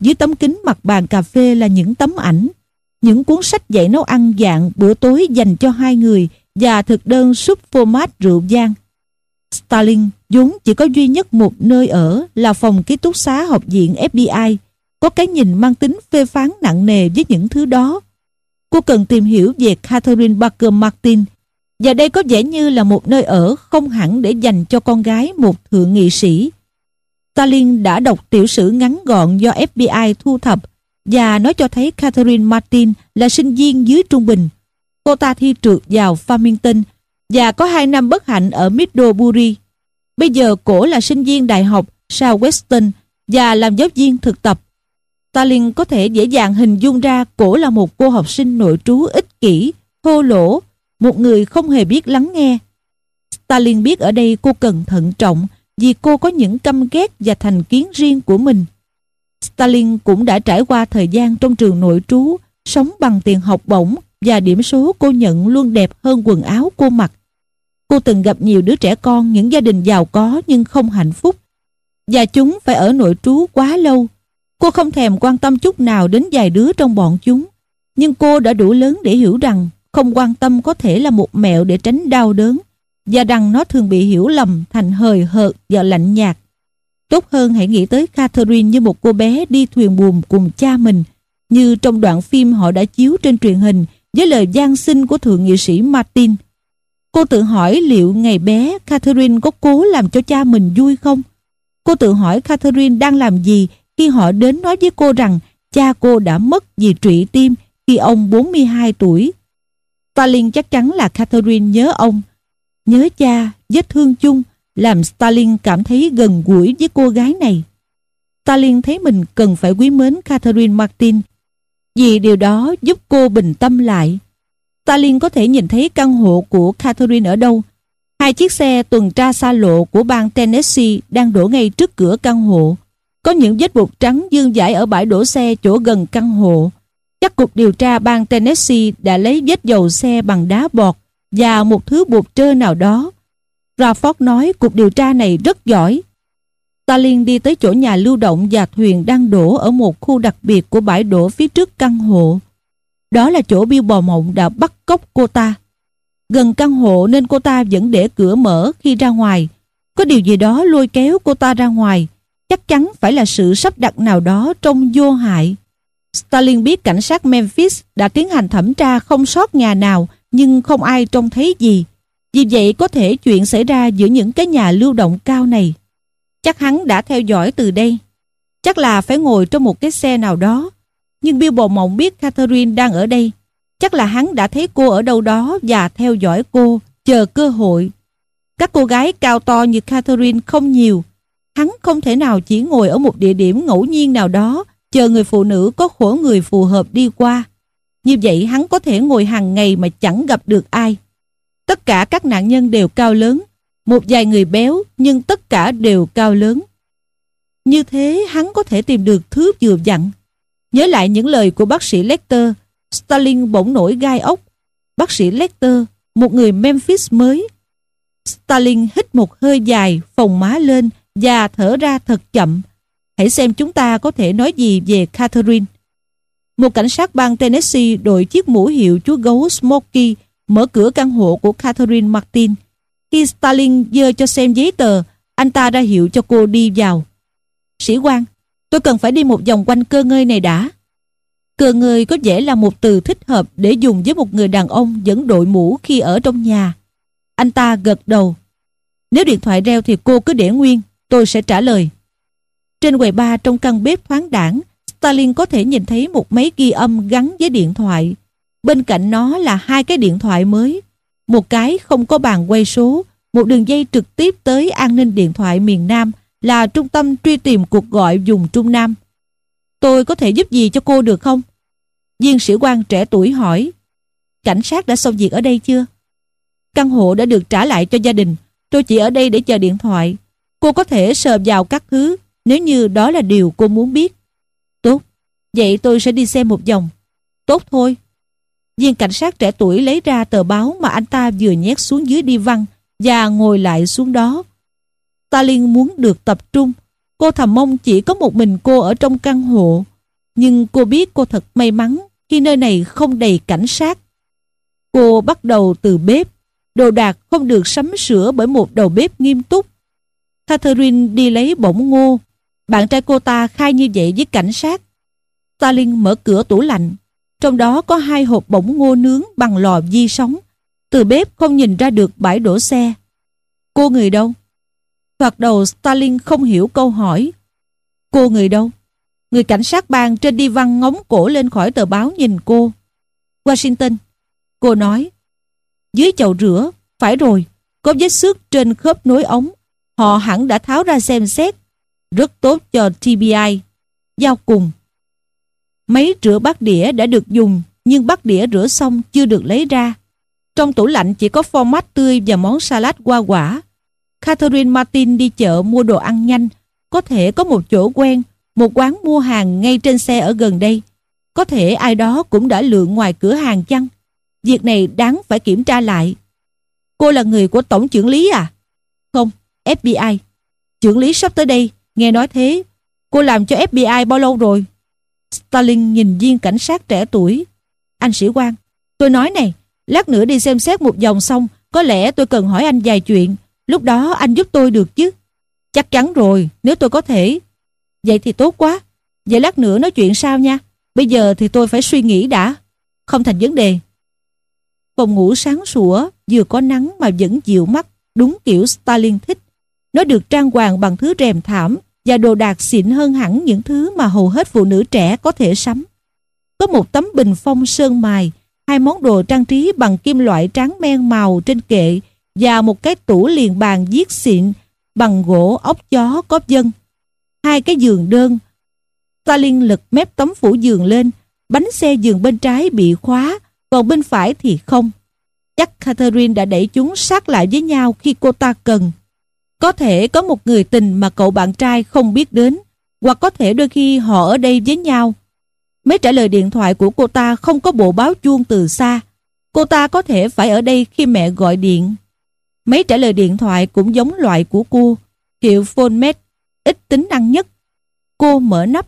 Dưới tấm kính mặt bàn cà phê là những tấm ảnh, những cuốn sách dạy nấu ăn dạng bữa tối dành cho hai người và thực đơn súp phô mát rượu vang. Stalin vốn chỉ có duy nhất một nơi ở là phòng ký túc xá học viện FBI, có cái nhìn mang tính phê phán nặng nề với những thứ đó. Cô cần tìm hiểu về Catherine Parker Martin và đây có vẻ như là một nơi ở không hẳn để dành cho con gái một thượng nghị sĩ. Stalin đã đọc tiểu sử ngắn gọn do FBI thu thập và nó cho thấy Catherine Martin là sinh viên dưới trung bình. Cô ta thi trượt vào Farmington và có 2 năm bất hạnh ở Middlebury. Bây giờ cổ là sinh viên đại học Southwestern và làm giáo viên thực tập. Stalin có thể dễ dàng hình dung ra cổ là một cô học sinh nội trú ích kỷ, thô lỗ, một người không hề biết lắng nghe. Stalin biết ở đây cô cần thận trọng vì cô có những căm ghét và thành kiến riêng của mình. Stalin cũng đã trải qua thời gian trong trường nội trú, sống bằng tiền học bổng và điểm số cô nhận luôn đẹp hơn quần áo cô mặc. Cô từng gặp nhiều đứa trẻ con những gia đình giàu có nhưng không hạnh phúc và chúng phải ở nội trú quá lâu. Cô không thèm quan tâm chút nào đến vài đứa trong bọn chúng nhưng cô đã đủ lớn để hiểu rằng không quan tâm có thể là một mẹo để tránh đau đớn và rằng nó thường bị hiểu lầm thành hời hợt và lạnh nhạt. Tốt hơn hãy nghĩ tới Catherine như một cô bé đi thuyền buồm cùng cha mình như trong đoạn phim họ đã chiếu trên truyền hình với lời gian sinh của thượng nghị sĩ Martin. Cô tự hỏi liệu ngày bé Catherine có cố làm cho cha mình vui không? Cô tự hỏi Catherine đang làm gì khi họ đến nói với cô rằng cha cô đã mất vì trụy tim khi ông 42 tuổi. Stalin chắc chắn là Catherine nhớ ông, nhớ cha, vết thương chung làm Stalin cảm thấy gần gũi với cô gái này. Stalin thấy mình cần phải quý mến Catherine Martin vì điều đó giúp cô bình tâm lại. Stalin có thể nhìn thấy căn hộ của Catherine ở đâu. Hai chiếc xe tuần tra xa lộ của bang Tennessee đang đổ ngay trước cửa căn hộ. Có những vết bột trắng dương dãi ở bãi đổ xe chỗ gần căn hộ. Chắc cục điều tra bang Tennessee đã lấy vết dầu xe bằng đá bọt và một thứ bột trơ nào đó. Rafford nói cuộc điều tra này rất giỏi. Stalin đi tới chỗ nhà lưu động và thuyền đang đổ ở một khu đặc biệt của bãi đổ phía trước căn hộ. Đó là chỗ Bill Bò Mộng đã bắt cóc cô ta. Gần căn hộ nên cô ta vẫn để cửa mở khi ra ngoài. Có điều gì đó lôi kéo cô ta ra ngoài. Chắc chắn phải là sự sắp đặt nào đó trong vô hại. Stalin biết cảnh sát Memphis đã tiến hành thẩm tra không sót nhà nào nhưng không ai trông thấy gì. Vì vậy có thể chuyện xảy ra giữa những cái nhà lưu động cao này. Chắc hắn đã theo dõi từ đây. Chắc là phải ngồi trong một cái xe nào đó. Nhưng Bill Bồ Mộng biết Catherine đang ở đây. Chắc là hắn đã thấy cô ở đâu đó và theo dõi cô, chờ cơ hội. Các cô gái cao to như Catherine không nhiều. Hắn không thể nào chỉ ngồi ở một địa điểm ngẫu nhiên nào đó chờ người phụ nữ có khổ người phù hợp đi qua. Như vậy hắn có thể ngồi hàng ngày mà chẳng gặp được ai. Tất cả các nạn nhân đều cao lớn, một vài người béo nhưng tất cả đều cao lớn. Như thế hắn có thể tìm được thứ vừa dặn. Nhớ lại những lời của bác sĩ Lecter, Stalin bỗng nổi gai ốc. Bác sĩ Lecter, một người Memphis mới. Stalin hít một hơi dài, phồng má lên và thở ra thật chậm. Hãy xem chúng ta có thể nói gì về Catherine. Một cảnh sát bang Tennessee đội chiếc mũ hiệu chú gấu Smokey mở cửa căn hộ của Catherine Martin. Khi Stalin dơ cho xem giấy tờ, anh ta ra hiệu cho cô đi vào. Sĩ quan, tôi cần phải đi một vòng quanh cơ ngơi này đã. Cơ ngơi có vẻ là một từ thích hợp để dùng với một người đàn ông dẫn đội mũ khi ở trong nhà. Anh ta gật đầu. Nếu điện thoại reo thì cô cứ để nguyên, tôi sẽ trả lời. Trên quầy ba trong căn bếp thoáng đảng, Stalin có thể nhìn thấy một máy ghi âm gắn với điện thoại. Bên cạnh nó là hai cái điện thoại mới. Một cái không có bàn quay số, một đường dây trực tiếp tới an ninh điện thoại miền Nam là trung tâm truy tìm cuộc gọi dùng Trung Nam. Tôi có thể giúp gì cho cô được không? Viên sĩ quan trẻ tuổi hỏi. Cảnh sát đã xong việc ở đây chưa? Căn hộ đã được trả lại cho gia đình. Tôi chỉ ở đây để chờ điện thoại. Cô có thể sờ vào các thứ nếu như đó là điều cô muốn biết. Vậy tôi sẽ đi xem một vòng. Tốt thôi. Viên cảnh sát trẻ tuổi lấy ra tờ báo mà anh ta vừa nhét xuống dưới đi văn và ngồi lại xuống đó. Stalin muốn được tập trung. Cô thầm mong chỉ có một mình cô ở trong căn hộ. Nhưng cô biết cô thật may mắn khi nơi này không đầy cảnh sát. Cô bắt đầu từ bếp. Đồ đạc không được sắm sửa bởi một đầu bếp nghiêm túc. Catherine đi lấy bổng ngô. Bạn trai cô ta khai như vậy với cảnh sát. Stalin mở cửa tủ lạnh. Trong đó có hai hộp bỗng ngô nướng bằng lò di sóng. Từ bếp không nhìn ra được bãi đổ xe. Cô người đâu? Thoạt đầu Stalin không hiểu câu hỏi. Cô người đâu? Người cảnh sát bang trên đi văn ngóng cổ lên khỏi tờ báo nhìn cô. Washington. Cô nói. Dưới chậu rửa, phải rồi, có vết xước trên khớp nối ống. Họ hẳn đã tháo ra xem xét. Rất tốt cho TBI. Giao cùng mấy rửa bát đĩa đã được dùng, nhưng bát đĩa rửa xong chưa được lấy ra. Trong tủ lạnh chỉ có format tươi và món salad hoa quả. Catherine Martin đi chợ mua đồ ăn nhanh. Có thể có một chỗ quen, một quán mua hàng ngay trên xe ở gần đây. Có thể ai đó cũng đã lượn ngoài cửa hàng chăng? Việc này đáng phải kiểm tra lại. Cô là người của tổng trưởng lý à? Không, FBI. Trưởng lý sắp tới đây, nghe nói thế. Cô làm cho FBI bao lâu rồi? Stalin nhìn viên cảnh sát trẻ tuổi. Anh sĩ quan, tôi nói này, lát nữa đi xem xét một vòng xong, có lẽ tôi cần hỏi anh vài chuyện. Lúc đó anh giúp tôi được chứ? Chắc chắn rồi, nếu tôi có thể. Vậy thì tốt quá. Vậy lát nữa nói chuyện sao nha. Bây giờ thì tôi phải suy nghĩ đã. Không thành vấn đề. Phòng ngủ sáng sủa, vừa có nắng mà vẫn dịu mắt, đúng kiểu Stalin thích. Nó được trang hoàng bằng thứ rèm thảm và đồ đạc xịn hơn hẳn những thứ mà hầu hết phụ nữ trẻ có thể sắm. Có một tấm bình phong sơn mài, hai món đồ trang trí bằng kim loại trắng men màu trên kệ và một cái tủ liền bàn viết xịn bằng gỗ ốc chó cóp dân. Hai cái giường đơn. Stalin lực mép tấm phủ giường lên, bánh xe giường bên trái bị khóa, còn bên phải thì không. Chắc Catherine đã đẩy chúng sát lại với nhau khi cô ta cần. Có thể có một người tình mà cậu bạn trai không biết đến, hoặc có thể đôi khi họ ở đây với nhau. Mấy trả lời điện thoại của cô ta không có bộ báo chuông từ xa. Cô ta có thể phải ở đây khi mẹ gọi điện. Mấy trả lời điện thoại cũng giống loại của cô, hiệu PhoneMate, ít tính năng nhất. Cô mở nắp,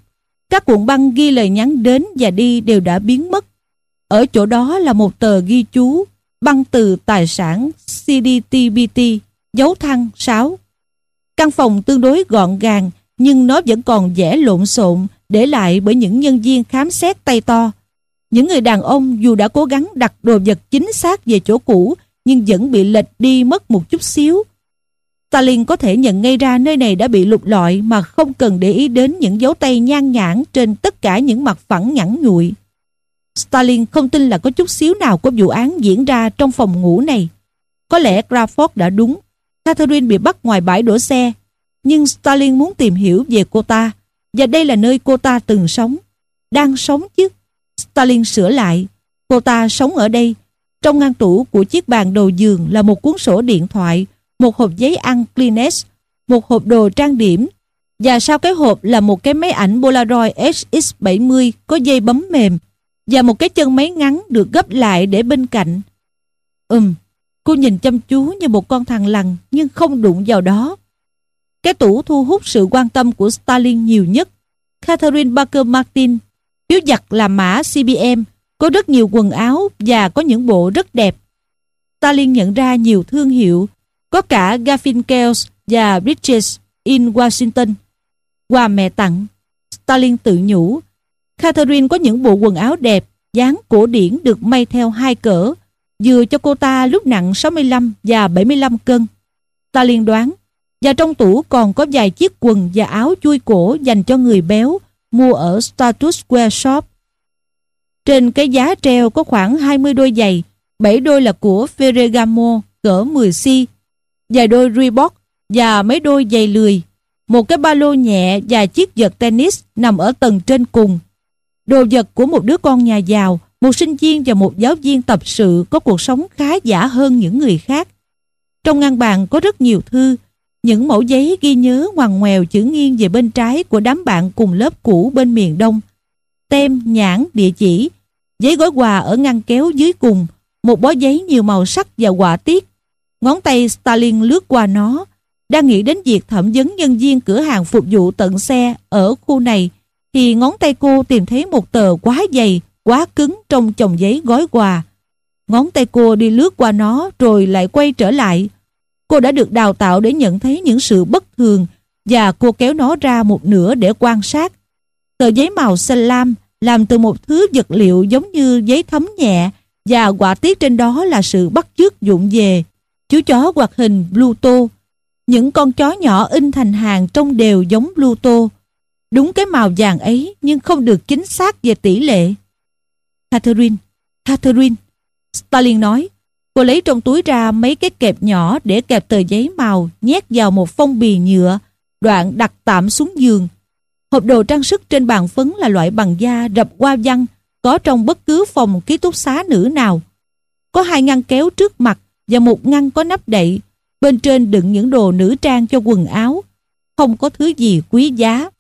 các cuộn băng ghi lời nhắn đến và đi đều đã biến mất. Ở chỗ đó là một tờ ghi chú, băng từ tài sản CDTBT, dấu thăng 6. Căn phòng tương đối gọn gàng, nhưng nó vẫn còn vẻ lộn xộn, để lại bởi những nhân viên khám xét tay to. Những người đàn ông dù đã cố gắng đặt đồ vật chính xác về chỗ cũ, nhưng vẫn bị lệch đi mất một chút xíu. Stalin có thể nhận ngay ra nơi này đã bị lục lọi mà không cần để ý đến những dấu tay nhan nhãn trên tất cả những mặt phẳng nhẵn nhụi. Stalin không tin là có chút xíu nào của vụ án diễn ra trong phòng ngủ này. Có lẽ Crawford đã đúng. Catherine bị bắt ngoài bãi đổ xe. Nhưng Stalin muốn tìm hiểu về cô ta. và đây là nơi cô ta từng sống. Đang sống chứ. Stalin sửa lại. Cô ta sống ở đây. Trong ngăn tủ của chiếc bàn đầu giường là một cuốn sổ điện thoại, một hộp giấy ăn Kleenex, một hộp đồ trang điểm và sau cái hộp là một cái máy ảnh Polaroid SX70 có dây bấm mềm và một cái chân máy ngắn được gấp lại để bên cạnh. Ừm, cô nhìn chăm chú như một con thằng lằn nhưng không đụng vào đó. Cái tủ thu hút sự quan tâm của Stalin nhiều nhất. Catherine Barker Martin, phiếu giặt là mã CBM, có rất nhiều quần áo và có những bộ rất đẹp. Stalin nhận ra nhiều thương hiệu, có cả Garfinkel's và Bridges in Washington. Quà mẹ tặng, Stalin tự nhủ, Catherine có những bộ quần áo đẹp, dáng cổ điển được may theo hai cỡ, vừa cho cô ta lúc nặng 65 và 75 cân. Ta liên đoán, và trong tủ còn có vài chiếc quần và áo chui cổ dành cho người béo mua ở Status Square Shop. Trên cái giá treo có khoảng 20 đôi giày, 7 đôi là của Ferragamo cỡ 10C, vài đôi Reebok và mấy đôi giày lười, một cái ba lô nhẹ và chiếc vợt tennis nằm ở tầng trên cùng. Đồ vật của một đứa con nhà giàu, một sinh viên và một giáo viên tập sự có cuộc sống khá giả hơn những người khác. Trong ngăn bàn có rất nhiều thư, những mẫu giấy ghi nhớ ngoằn ngoèo chữ nghiêng về bên trái của đám bạn cùng lớp cũ bên miền Đông. Tem, nhãn, địa chỉ, giấy gói quà ở ngăn kéo dưới cùng, một bó giấy nhiều màu sắc và họa tiết. Ngón tay Stalin lướt qua nó, đang nghĩ đến việc thẩm vấn nhân viên cửa hàng phục vụ tận xe ở khu này, thì ngón tay cô tìm thấy một tờ quá dày, quá cứng trong chồng giấy gói quà. Ngón tay cô đi lướt qua nó rồi lại quay trở lại, Cô đã được đào tạo để nhận thấy những sự bất thường và cô kéo nó ra một nửa để quan sát. Tờ giấy màu xanh lam làm từ một thứ vật liệu giống như giấy thấm nhẹ và quả tiết trên đó là sự bắt chước dụng về. Chú chó hoạt hình Pluto. Những con chó nhỏ in thành hàng trông đều giống Pluto. Đúng cái màu vàng ấy nhưng không được chính xác về tỷ lệ. Catherine, Catherine, Stalin nói, Cô lấy trong túi ra mấy cái kẹp nhỏ để kẹp tờ giấy màu nhét vào một phong bì nhựa, đoạn đặt tạm xuống giường. Hộp đồ trang sức trên bàn phấn là loại bằng da rập qua văn, có trong bất cứ phòng ký túc xá nữ nào. Có hai ngăn kéo trước mặt và một ngăn có nắp đậy, bên trên đựng những đồ nữ trang cho quần áo. Không có thứ gì quý giá.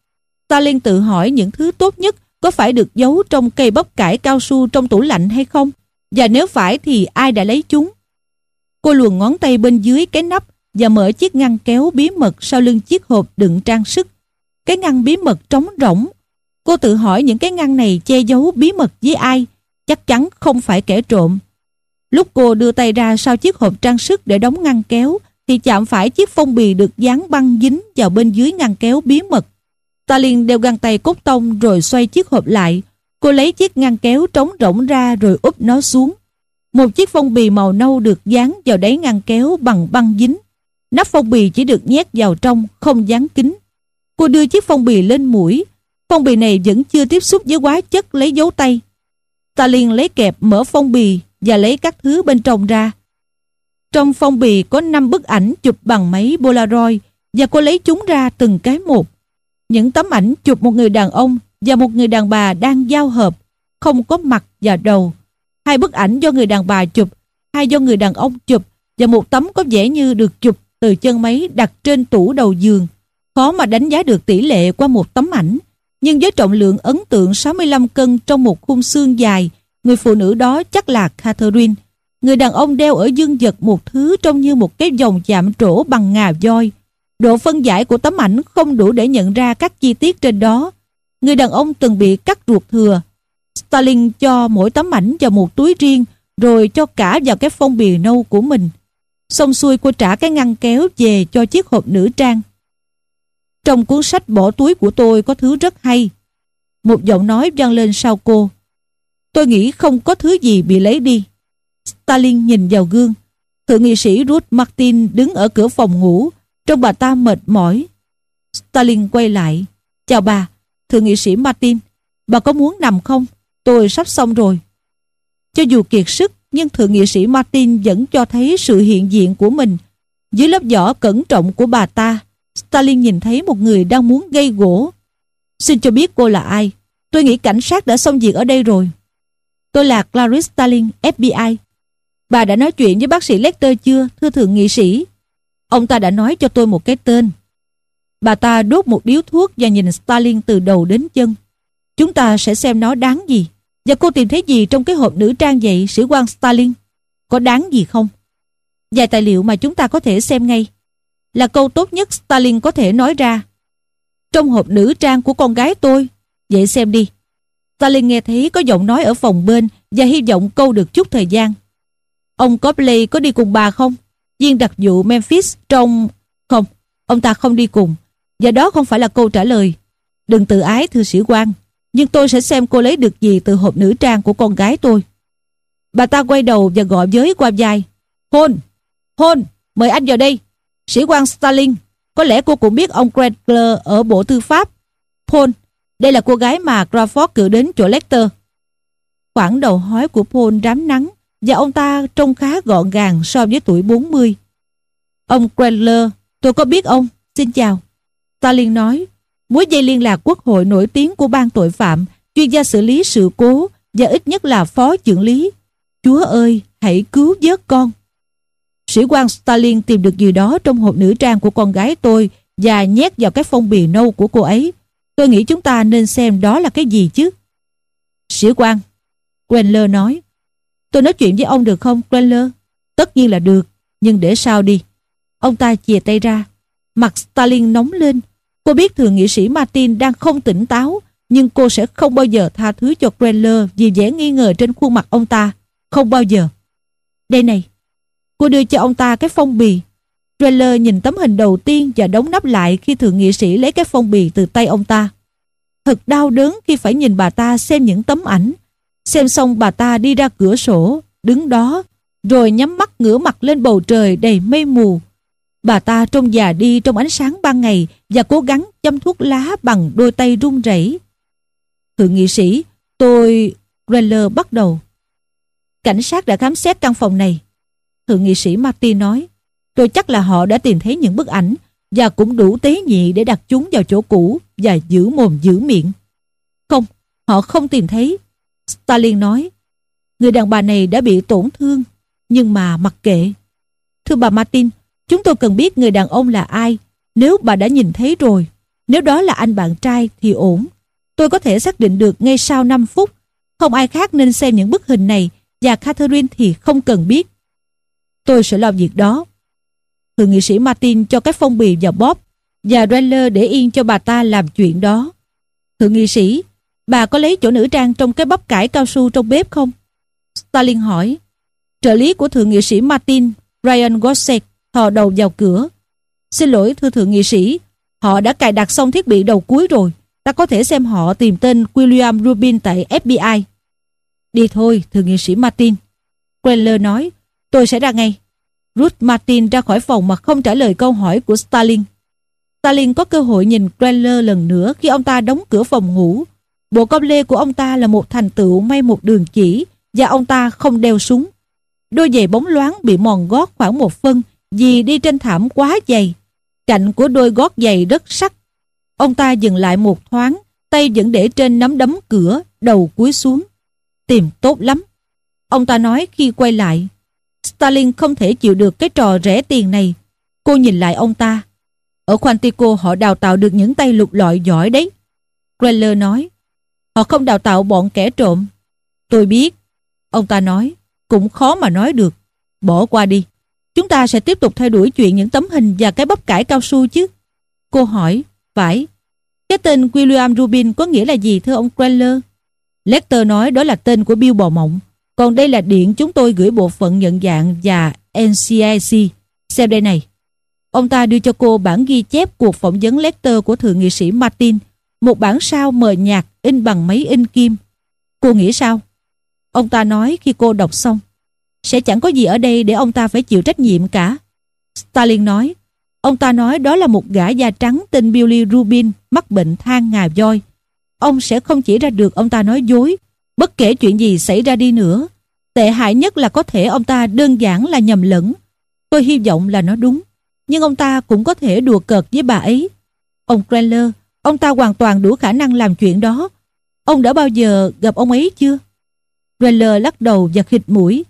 Ta tự hỏi những thứ tốt nhất có phải được giấu trong cây bắp cải cao su trong tủ lạnh hay không? Và nếu phải thì ai đã lấy chúng? Cô luồn ngón tay bên dưới cái nắp và mở chiếc ngăn kéo bí mật sau lưng chiếc hộp đựng trang sức. Cái ngăn bí mật trống rỗng. Cô tự hỏi những cái ngăn này che giấu bí mật với ai? Chắc chắn không phải kẻ trộm. Lúc cô đưa tay ra sau chiếc hộp trang sức để đóng ngăn kéo, thì chạm phải chiếc phong bì được dán băng dính vào bên dưới ngăn kéo bí mật. Ta liền đeo găng tay cốt tông rồi xoay chiếc hộp lại Cô lấy chiếc ngăn kéo trống rỗng ra rồi úp nó xuống. Một chiếc phong bì màu nâu được dán vào đáy ngăn kéo bằng băng dính. Nắp phong bì chỉ được nhét vào trong, không dán kín. Cô đưa chiếc phong bì lên mũi. Phong bì này vẫn chưa tiếp xúc với hóa chất lấy dấu tay. Ta liền lấy kẹp mở phong bì và lấy các thứ bên trong ra. Trong phong bì có 5 bức ảnh chụp bằng máy Polaroid và cô lấy chúng ra từng cái một. Những tấm ảnh chụp một người đàn ông và một người đàn bà đang giao hợp, không có mặt và đầu. Hai bức ảnh do người đàn bà chụp, hai do người đàn ông chụp và một tấm có vẻ như được chụp từ chân máy đặt trên tủ đầu giường. Khó mà đánh giá được tỷ lệ qua một tấm ảnh. Nhưng với trọng lượng ấn tượng 65 cân trong một khung xương dài, người phụ nữ đó chắc là Catherine. Người đàn ông đeo ở dương vật một thứ trông như một cái vòng chạm trổ bằng ngà voi. Độ phân giải của tấm ảnh không đủ để nhận ra các chi tiết trên đó. Người đàn ông từng bị cắt ruột thừa. Stalin cho mỗi tấm ảnh vào một túi riêng, rồi cho cả vào cái phong bì nâu của mình. Xong xuôi cô trả cái ngăn kéo về cho chiếc hộp nữ trang. Trong cuốn sách bỏ túi của tôi có thứ rất hay. Một giọng nói vang lên sau cô. Tôi nghĩ không có thứ gì bị lấy đi. Stalin nhìn vào gương. Thượng nghị sĩ Ruth Martin đứng ở cửa phòng ngủ. Trông bà ta mệt mỏi. Stalin quay lại. Chào bà, Thượng nghị sĩ Martin, bà có muốn nằm không? Tôi sắp xong rồi. Cho dù kiệt sức, nhưng thượng nghị sĩ Martin vẫn cho thấy sự hiện diện của mình. Dưới lớp vỏ cẩn trọng của bà ta, Stalin nhìn thấy một người đang muốn gây gỗ. Xin cho biết cô là ai. Tôi nghĩ cảnh sát đã xong việc ở đây rồi. Tôi là Clarice Stalin FBI. Bà đã nói chuyện với bác sĩ Lecter chưa, thưa thượng nghị sĩ? Ông ta đã nói cho tôi một cái tên. Bà ta đốt một điếu thuốc và nhìn Stalin từ đầu đến chân. Chúng ta sẽ xem nó đáng gì. Và cô tìm thấy gì trong cái hộp nữ trang vậy, sĩ quan Stalin Có đáng gì không? Vài tài liệu mà chúng ta có thể xem ngay. Là câu tốt nhất Stalin có thể nói ra. Trong hộp nữ trang của con gái tôi. Vậy xem đi. Stalin nghe thấy có giọng nói ở phòng bên và hy vọng câu được chút thời gian. Ông Copley có đi cùng bà không? Viên đặc vụ Memphis trong... Không, ông ta không đi cùng. Và đó không phải là câu trả lời. Đừng tự ái thưa sĩ quan. Nhưng tôi sẽ xem cô lấy được gì từ hộp nữ trang của con gái tôi. Bà ta quay đầu và gọi với qua vai. Hôn! Hôn! Mời anh vào đây. Sĩ quan Stalin. Có lẽ cô cũng biết ông Cradler ở Bộ Tư pháp. Paul, đây là cô gái mà Crawford cử đến chỗ Lecter. Khoảng đầu hói của Paul rám nắng và ông ta trông khá gọn gàng so với tuổi 40. Ông Cradler, tôi có biết ông. Xin chào. Stalin nói, mối dây liên lạc quốc hội nổi tiếng của ban tội phạm, chuyên gia xử lý sự cố và ít nhất là phó trưởng lý. Chúa ơi, hãy cứu vớt con. Sĩ quan Stalin tìm được gì đó trong hộp nữ trang của con gái tôi và nhét vào cái phong bì nâu của cô ấy. Tôi nghĩ chúng ta nên xem đó là cái gì chứ. Sĩ quan, Quenler nói, tôi nói chuyện với ông được không, Quenler? Tất nhiên là được, nhưng để sao đi. Ông ta chìa tay ra. Mặt Stalin nóng lên. Cô biết thượng nghị sĩ Martin đang không tỉnh táo, nhưng cô sẽ không bao giờ tha thứ cho Quenler vì vẻ nghi ngờ trên khuôn mặt ông ta. Không bao giờ. Đây này, cô đưa cho ông ta cái phong bì. Quenler nhìn tấm hình đầu tiên và đóng nắp lại khi thượng nghị sĩ lấy cái phong bì từ tay ông ta. Thật đau đớn khi phải nhìn bà ta xem những tấm ảnh. Xem xong bà ta đi ra cửa sổ, đứng đó, rồi nhắm mắt ngửa mặt lên bầu trời đầy mây mù. Bà ta trông già đi trong ánh sáng ban ngày và cố gắng châm thuốc lá bằng đôi tay run rẩy. Thượng nghị sĩ, tôi... Greller bắt đầu. Cảnh sát đã khám xét căn phòng này. Thượng nghị sĩ Marty nói, tôi chắc là họ đã tìm thấy những bức ảnh và cũng đủ tế nhị để đặt chúng vào chỗ cũ và giữ mồm giữ miệng. Không, họ không tìm thấy ta liền nói, người đàn bà này đã bị tổn thương, nhưng mà mặc kệ. Thưa bà Martin, chúng tôi cần biết người đàn ông là ai, nếu bà đã nhìn thấy rồi. Nếu đó là anh bạn trai thì ổn. Tôi có thể xác định được ngay sau 5 phút. Không ai khác nên xem những bức hình này và Catherine thì không cần biết. Tôi sẽ làm việc đó. Thượng nghị sĩ Martin cho cái phong bì vào bóp và Reller để yên cho bà ta làm chuyện đó. Thượng nghị sĩ, bà có lấy chỗ nữ trang trong cái bắp cải cao su trong bếp không? Stalin hỏi. Trợ lý của thượng nghị sĩ Martin, Ryan Gossett, thò đầu vào cửa. Xin lỗi thưa thượng nghị sĩ, họ đã cài đặt xong thiết bị đầu cuối rồi. Ta có thể xem họ tìm tên William Rubin tại FBI. Đi thôi, thượng nghị sĩ Martin. Queller nói, tôi sẽ ra ngay. Ruth Martin ra khỏi phòng mà không trả lời câu hỏi của Stalin. Stalin có cơ hội nhìn Queller lần nữa khi ông ta đóng cửa phòng ngủ. Bộ công lê của ông ta là một thành tựu may một đường chỉ và ông ta không đeo súng. Đôi giày bóng loáng bị mòn gót khoảng một phân vì đi trên thảm quá dày. Cạnh của đôi gót giày rất sắc. Ông ta dừng lại một thoáng, tay vẫn để trên nắm đấm cửa, đầu cúi xuống. Tìm tốt lắm. Ông ta nói khi quay lại. Stalin không thể chịu được cái trò rẻ tiền này. Cô nhìn lại ông ta. Ở Quantico họ đào tạo được những tay lục lọi giỏi đấy. Greller nói. Họ không đào tạo bọn kẻ trộm. Tôi biết. Ông ta nói. Cũng khó mà nói được. Bỏ qua đi. Chúng ta sẽ tiếp tục theo đuổi chuyện những tấm hình và cái bắp cải cao su chứ. Cô hỏi. Phải. Cái tên William Rubin có nghĩa là gì, thưa ông Greller? Lecter nói đó là tên của Bill Bò Mộng. Còn đây là điện chúng tôi gửi bộ phận nhận dạng và NCIC. Xem đây này. Ông ta đưa cho cô bản ghi chép cuộc phỏng vấn Lecter của thượng nghị sĩ Martin. Một bản sao mờ nhạt in bằng máy in kim. Cô nghĩ sao? Ông ta nói khi cô đọc xong. Sẽ chẳng có gì ở đây để ông ta phải chịu trách nhiệm cả. Stalin nói. Ông ta nói đó là một gã da trắng tên Billy Rubin mắc bệnh than ngà voi. Ông sẽ không chỉ ra được ông ta nói dối bất kể chuyện gì xảy ra đi nữa. Tệ hại nhất là có thể ông ta đơn giản là nhầm lẫn. Tôi hy vọng là nó đúng. Nhưng ông ta cũng có thể đùa cợt với bà ấy. Ông Kreller, Ông ta hoàn toàn đủ khả năng làm chuyện đó. Ông đã bao giờ gặp ông ấy chưa? Reller lắc đầu và khịt mũi.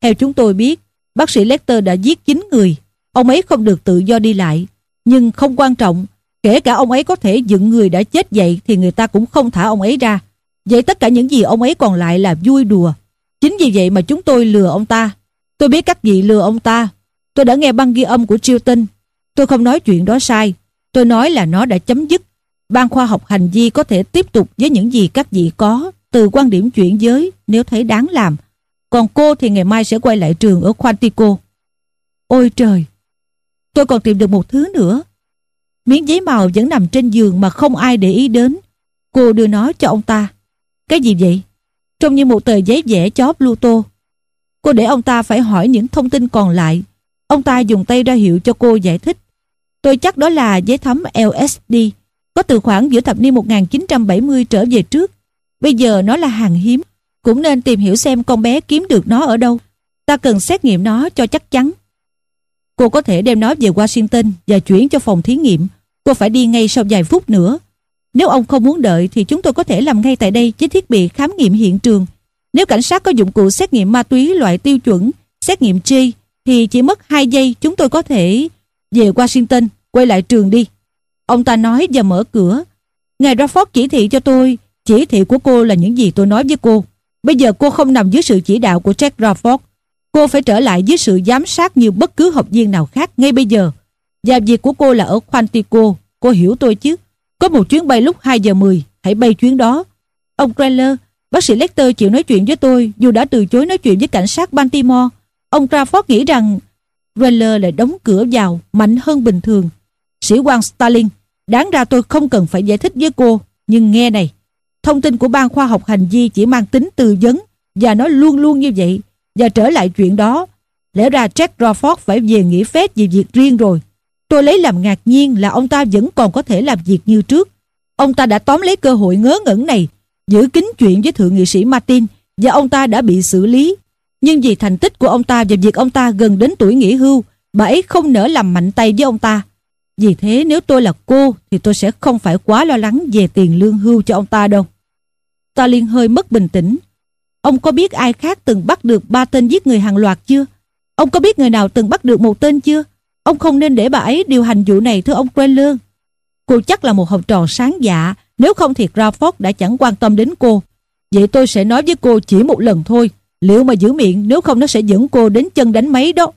Theo chúng tôi biết, bác sĩ Lecter đã giết 9 người. Ông ấy không được tự do đi lại. Nhưng không quan trọng, kể cả ông ấy có thể dựng người đã chết dậy thì người ta cũng không thả ông ấy ra. Vậy tất cả những gì ông ấy còn lại là vui đùa. Chính vì vậy mà chúng tôi lừa ông ta. Tôi biết cách gì lừa ông ta. Tôi đã nghe băng ghi âm của Chilton. Tôi không nói chuyện đó sai. Tôi nói là nó đã chấm dứt. Ban khoa học hành vi có thể tiếp tục với những gì các vị có, từ quan điểm chuyển giới, nếu thấy đáng làm. Còn cô thì ngày mai sẽ quay lại trường ở Quantico. Ôi trời! Tôi còn tìm được một thứ nữa. Miếng giấy màu vẫn nằm trên giường mà không ai để ý đến. Cô đưa nó cho ông ta. Cái gì vậy? Trông như một tờ giấy vẽ chó Pluto. Cô để ông ta phải hỏi những thông tin còn lại. Ông ta dùng tay ra hiệu cho cô giải thích. Tôi chắc đó là giấy thấm LSD, có từ khoảng giữa thập niên 1970 trở về trước. Bây giờ nó là hàng hiếm, cũng nên tìm hiểu xem con bé kiếm được nó ở đâu. Ta cần xét nghiệm nó cho chắc chắn. Cô có thể đem nó về Washington và chuyển cho phòng thí nghiệm. Cô phải đi ngay sau vài phút nữa. Nếu ông không muốn đợi thì chúng tôi có thể làm ngay tại đây với thiết bị khám nghiệm hiện trường. Nếu cảnh sát có dụng cụ xét nghiệm ma túy loại tiêu chuẩn, xét nghiệm chi thì chỉ mất 2 giây chúng tôi có thể về Washington, quay lại trường đi. Ông ta nói và mở cửa. Ngài Rafford chỉ thị cho tôi, chỉ thị của cô là những gì tôi nói với cô. Bây giờ cô không nằm dưới sự chỉ đạo của Jack Rafford. Cô phải trở lại dưới sự giám sát như bất cứ học viên nào khác ngay bây giờ. Và việc của cô là ở Quantico, cô hiểu tôi chứ. Có một chuyến bay lúc 2 giờ 10, hãy bay chuyến đó. Ông Kreller, bác sĩ Lecter chịu nói chuyện với tôi dù đã từ chối nói chuyện với cảnh sát Baltimore. Ông Crawford nghĩ rằng Weller lại đóng cửa vào mạnh hơn bình thường. Sĩ quan Stalin, đáng ra tôi không cần phải giải thích với cô, nhưng nghe này, thông tin của ban khoa học hành vi chỉ mang tính tư vấn và nó luôn luôn như vậy. Và trở lại chuyện đó, lẽ ra Jack Crawford phải về nghỉ phép vì việc riêng rồi. Tôi lấy làm ngạc nhiên là ông ta vẫn còn có thể làm việc như trước. Ông ta đã tóm lấy cơ hội ngớ ngẩn này, giữ kín chuyện với thượng nghị sĩ Martin và ông ta đã bị xử lý. Nhưng vì thành tích của ông ta và việc ông ta gần đến tuổi nghỉ hưu, bà ấy không nỡ làm mạnh tay với ông ta. Vì thế nếu tôi là cô thì tôi sẽ không phải quá lo lắng về tiền lương hưu cho ông ta đâu. ta liên hơi mất bình tĩnh. Ông có biết ai khác từng bắt được ba tên giết người hàng loạt chưa? Ông có biết người nào từng bắt được một tên chưa? Ông không nên để bà ấy điều hành vụ này thưa ông Quayler. Cô chắc là một học trò sáng dạ, nếu không thì Crawford đã chẳng quan tâm đến cô. Vậy tôi sẽ nói với cô chỉ một lần thôi. Liệu mà giữ miệng nếu không nó sẽ dẫn cô đến chân đánh máy đó.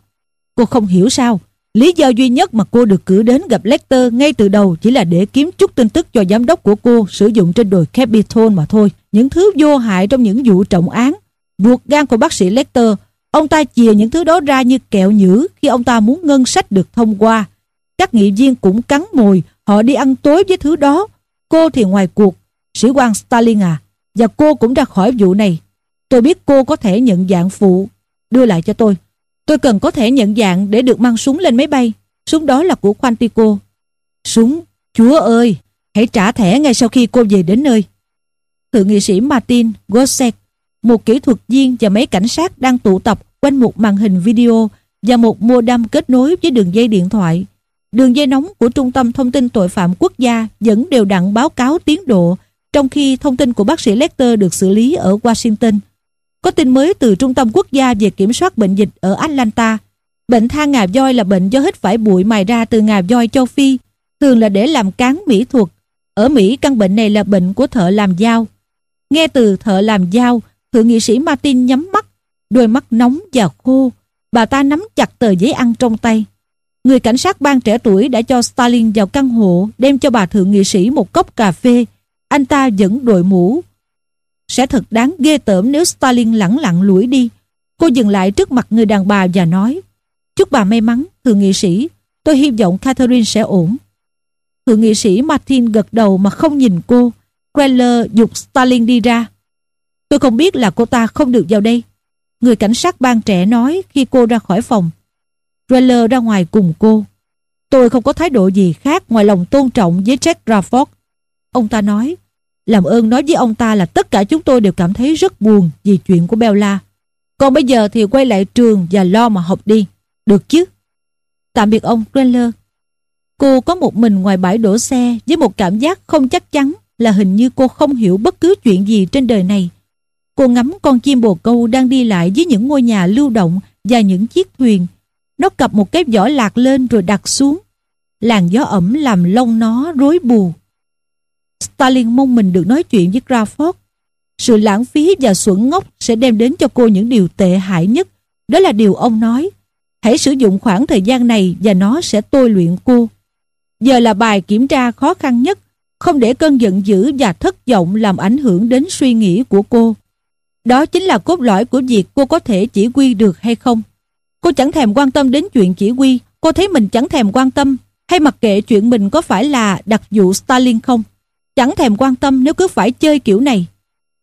Cô không hiểu sao. Lý do duy nhất mà cô được cử đến gặp Lecter ngay từ đầu chỉ là để kiếm chút tin tức cho giám đốc của cô sử dụng trên đồi Capitol mà thôi. Những thứ vô hại trong những vụ trọng án. Ruột gan của bác sĩ Lecter Ông ta chìa những thứ đó ra như kẹo nhữ khi ông ta muốn ngân sách được thông qua. Các nghị viên cũng cắn mồi, họ đi ăn tối với thứ đó. Cô thì ngoài cuộc, sĩ quan Stalin à, và cô cũng ra khỏi vụ này. Tôi biết cô có thể nhận dạng phụ, đưa lại cho tôi. Tôi cần có thể nhận dạng để được mang súng lên máy bay. Súng đó là của Quantico. Súng, chúa ơi, hãy trả thẻ ngay sau khi cô về đến nơi. Thượng nghị sĩ Martin gossett một kỹ thuật viên và mấy cảnh sát đang tụ tập quanh một màn hình video và một modem kết nối với đường dây điện thoại. Đường dây nóng của Trung tâm Thông tin Tội phạm Quốc gia vẫn đều đặn báo cáo tiến độ, trong khi thông tin của bác sĩ Lecter được xử lý ở Washington. Có tin mới từ Trung tâm Quốc gia về kiểm soát bệnh dịch ở Atlanta. Bệnh than ngà voi là bệnh do hít phải bụi mài ra từ ngà voi châu Phi, thường là để làm cán mỹ thuật. Ở Mỹ, căn bệnh này là bệnh của thợ làm dao. Nghe từ thợ làm dao, Thượng nghị sĩ Martin nhắm mắt, đôi mắt nóng và khô. Bà ta nắm chặt tờ giấy ăn trong tay. Người cảnh sát bang trẻ tuổi đã cho Stalin vào căn hộ đem cho bà thượng nghị sĩ một cốc cà phê. Anh ta vẫn đội mũ. Sẽ thật đáng ghê tởm nếu Stalin lẳng lặng lủi đi. Cô dừng lại trước mặt người đàn bà và nói Chúc bà may mắn, thượng nghị sĩ. Tôi hy vọng Catherine sẽ ổn. Thượng nghị sĩ Martin gật đầu mà không nhìn cô. Queller dục Stalin đi ra. Tôi không biết là cô ta không được vào đây. Người cảnh sát ban trẻ nói khi cô ra khỏi phòng. Queller ra ngoài cùng cô. Tôi không có thái độ gì khác ngoài lòng tôn trọng với Jack Rafford. Ông ta nói, làm ơn nói với ông ta là tất cả chúng tôi đều cảm thấy rất buồn vì chuyện của Bella. Còn bây giờ thì quay lại trường và lo mà học đi. Được chứ? Tạm biệt ông Greller. Cô có một mình ngoài bãi đổ xe với một cảm giác không chắc chắn là hình như cô không hiểu bất cứ chuyện gì trên đời này. Cô ngắm con chim bồ câu đang đi lại với những ngôi nhà lưu động và những chiếc thuyền. Nó cặp một cái vỏ lạc lên rồi đặt xuống. Làn gió ẩm làm lông nó rối bù. Stalin mong mình được nói chuyện với Crawford. Sự lãng phí và xuẩn ngốc sẽ đem đến cho cô những điều tệ hại nhất. Đó là điều ông nói. Hãy sử dụng khoảng thời gian này và nó sẽ tôi luyện cô. Giờ là bài kiểm tra khó khăn nhất, không để cơn giận dữ và thất vọng làm ảnh hưởng đến suy nghĩ của cô. Đó chính là cốt lõi của việc cô có thể chỉ huy được hay không. Cô chẳng thèm quan tâm đến chuyện chỉ huy, cô thấy mình chẳng thèm quan tâm, hay mặc kệ chuyện mình có phải là đặc vụ Stalin không. Chẳng thèm quan tâm nếu cứ phải chơi kiểu này.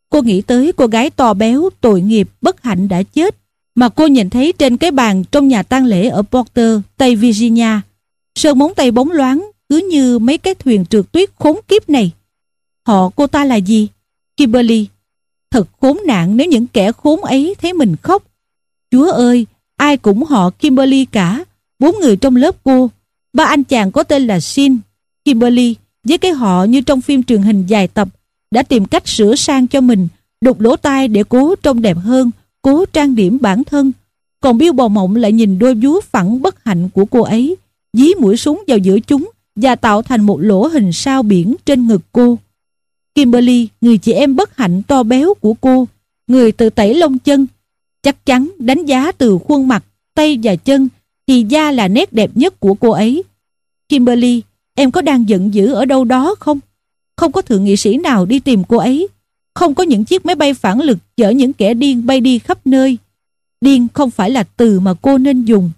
Cô nghĩ tới cô gái to béo, tội nghiệp, bất hạnh đã chết, mà cô nhìn thấy trên cái bàn trong nhà tang lễ ở Porter, Tây Virginia. Sơn móng tay bóng loáng, cứ như mấy cái thuyền trượt tuyết khốn kiếp này. Họ cô ta là gì? Kimberly. Thật khốn nạn nếu những kẻ khốn ấy thấy mình khóc. Chúa ơi, ai cũng họ Kimberly cả. Bốn người trong lớp cô. Ba anh chàng có tên là Shin, Kimberly, với cái họ như trong phim truyền hình dài tập, đã tìm cách sửa sang cho mình, đục lỗ tai để cố trông đẹp hơn, cố trang điểm bản thân. Còn Bill bò mộng lại nhìn đôi vú phẳng bất hạnh của cô ấy, dí mũi súng vào giữa chúng và tạo thành một lỗ hình sao biển trên ngực cô. Kimberly, người chị em bất hạnh to béo của cô, người tự tẩy lông chân, chắc chắn đánh giá từ khuôn mặt, tay và chân thì da là nét đẹp nhất của cô ấy. Kimberly, em có đang giận dữ ở đâu đó không? Không có thượng nghị sĩ nào đi tìm cô ấy. Không có những chiếc máy bay phản lực chở những kẻ điên bay đi khắp nơi. Điên không phải là từ mà cô nên dùng.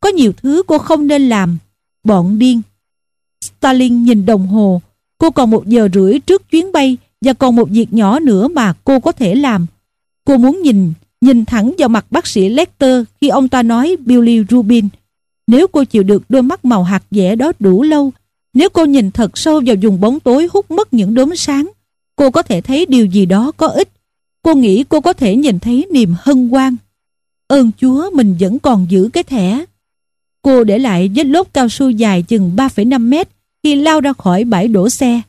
Có nhiều thứ cô không nên làm. Bọn điên. Stalin nhìn đồng hồ. Cô còn một giờ rưỡi trước chuyến bay và còn một việc nhỏ nữa mà cô có thể làm. Cô muốn nhìn, nhìn thẳng vào mặt bác sĩ Lecter khi ông ta nói Billy Rubin. Nếu cô chịu được đôi mắt màu hạt dẻ đó đủ lâu, nếu cô nhìn thật sâu vào vùng bóng tối hút mất những đốm sáng, cô có thể thấy điều gì đó có ích. Cô nghĩ cô có thể nhìn thấy niềm hân hoan. Ơn Chúa mình vẫn còn giữ cái thẻ. Cô để lại vết lốt cao su dài chừng 3,5 mét khi lao ra khỏi bãi đổ xe.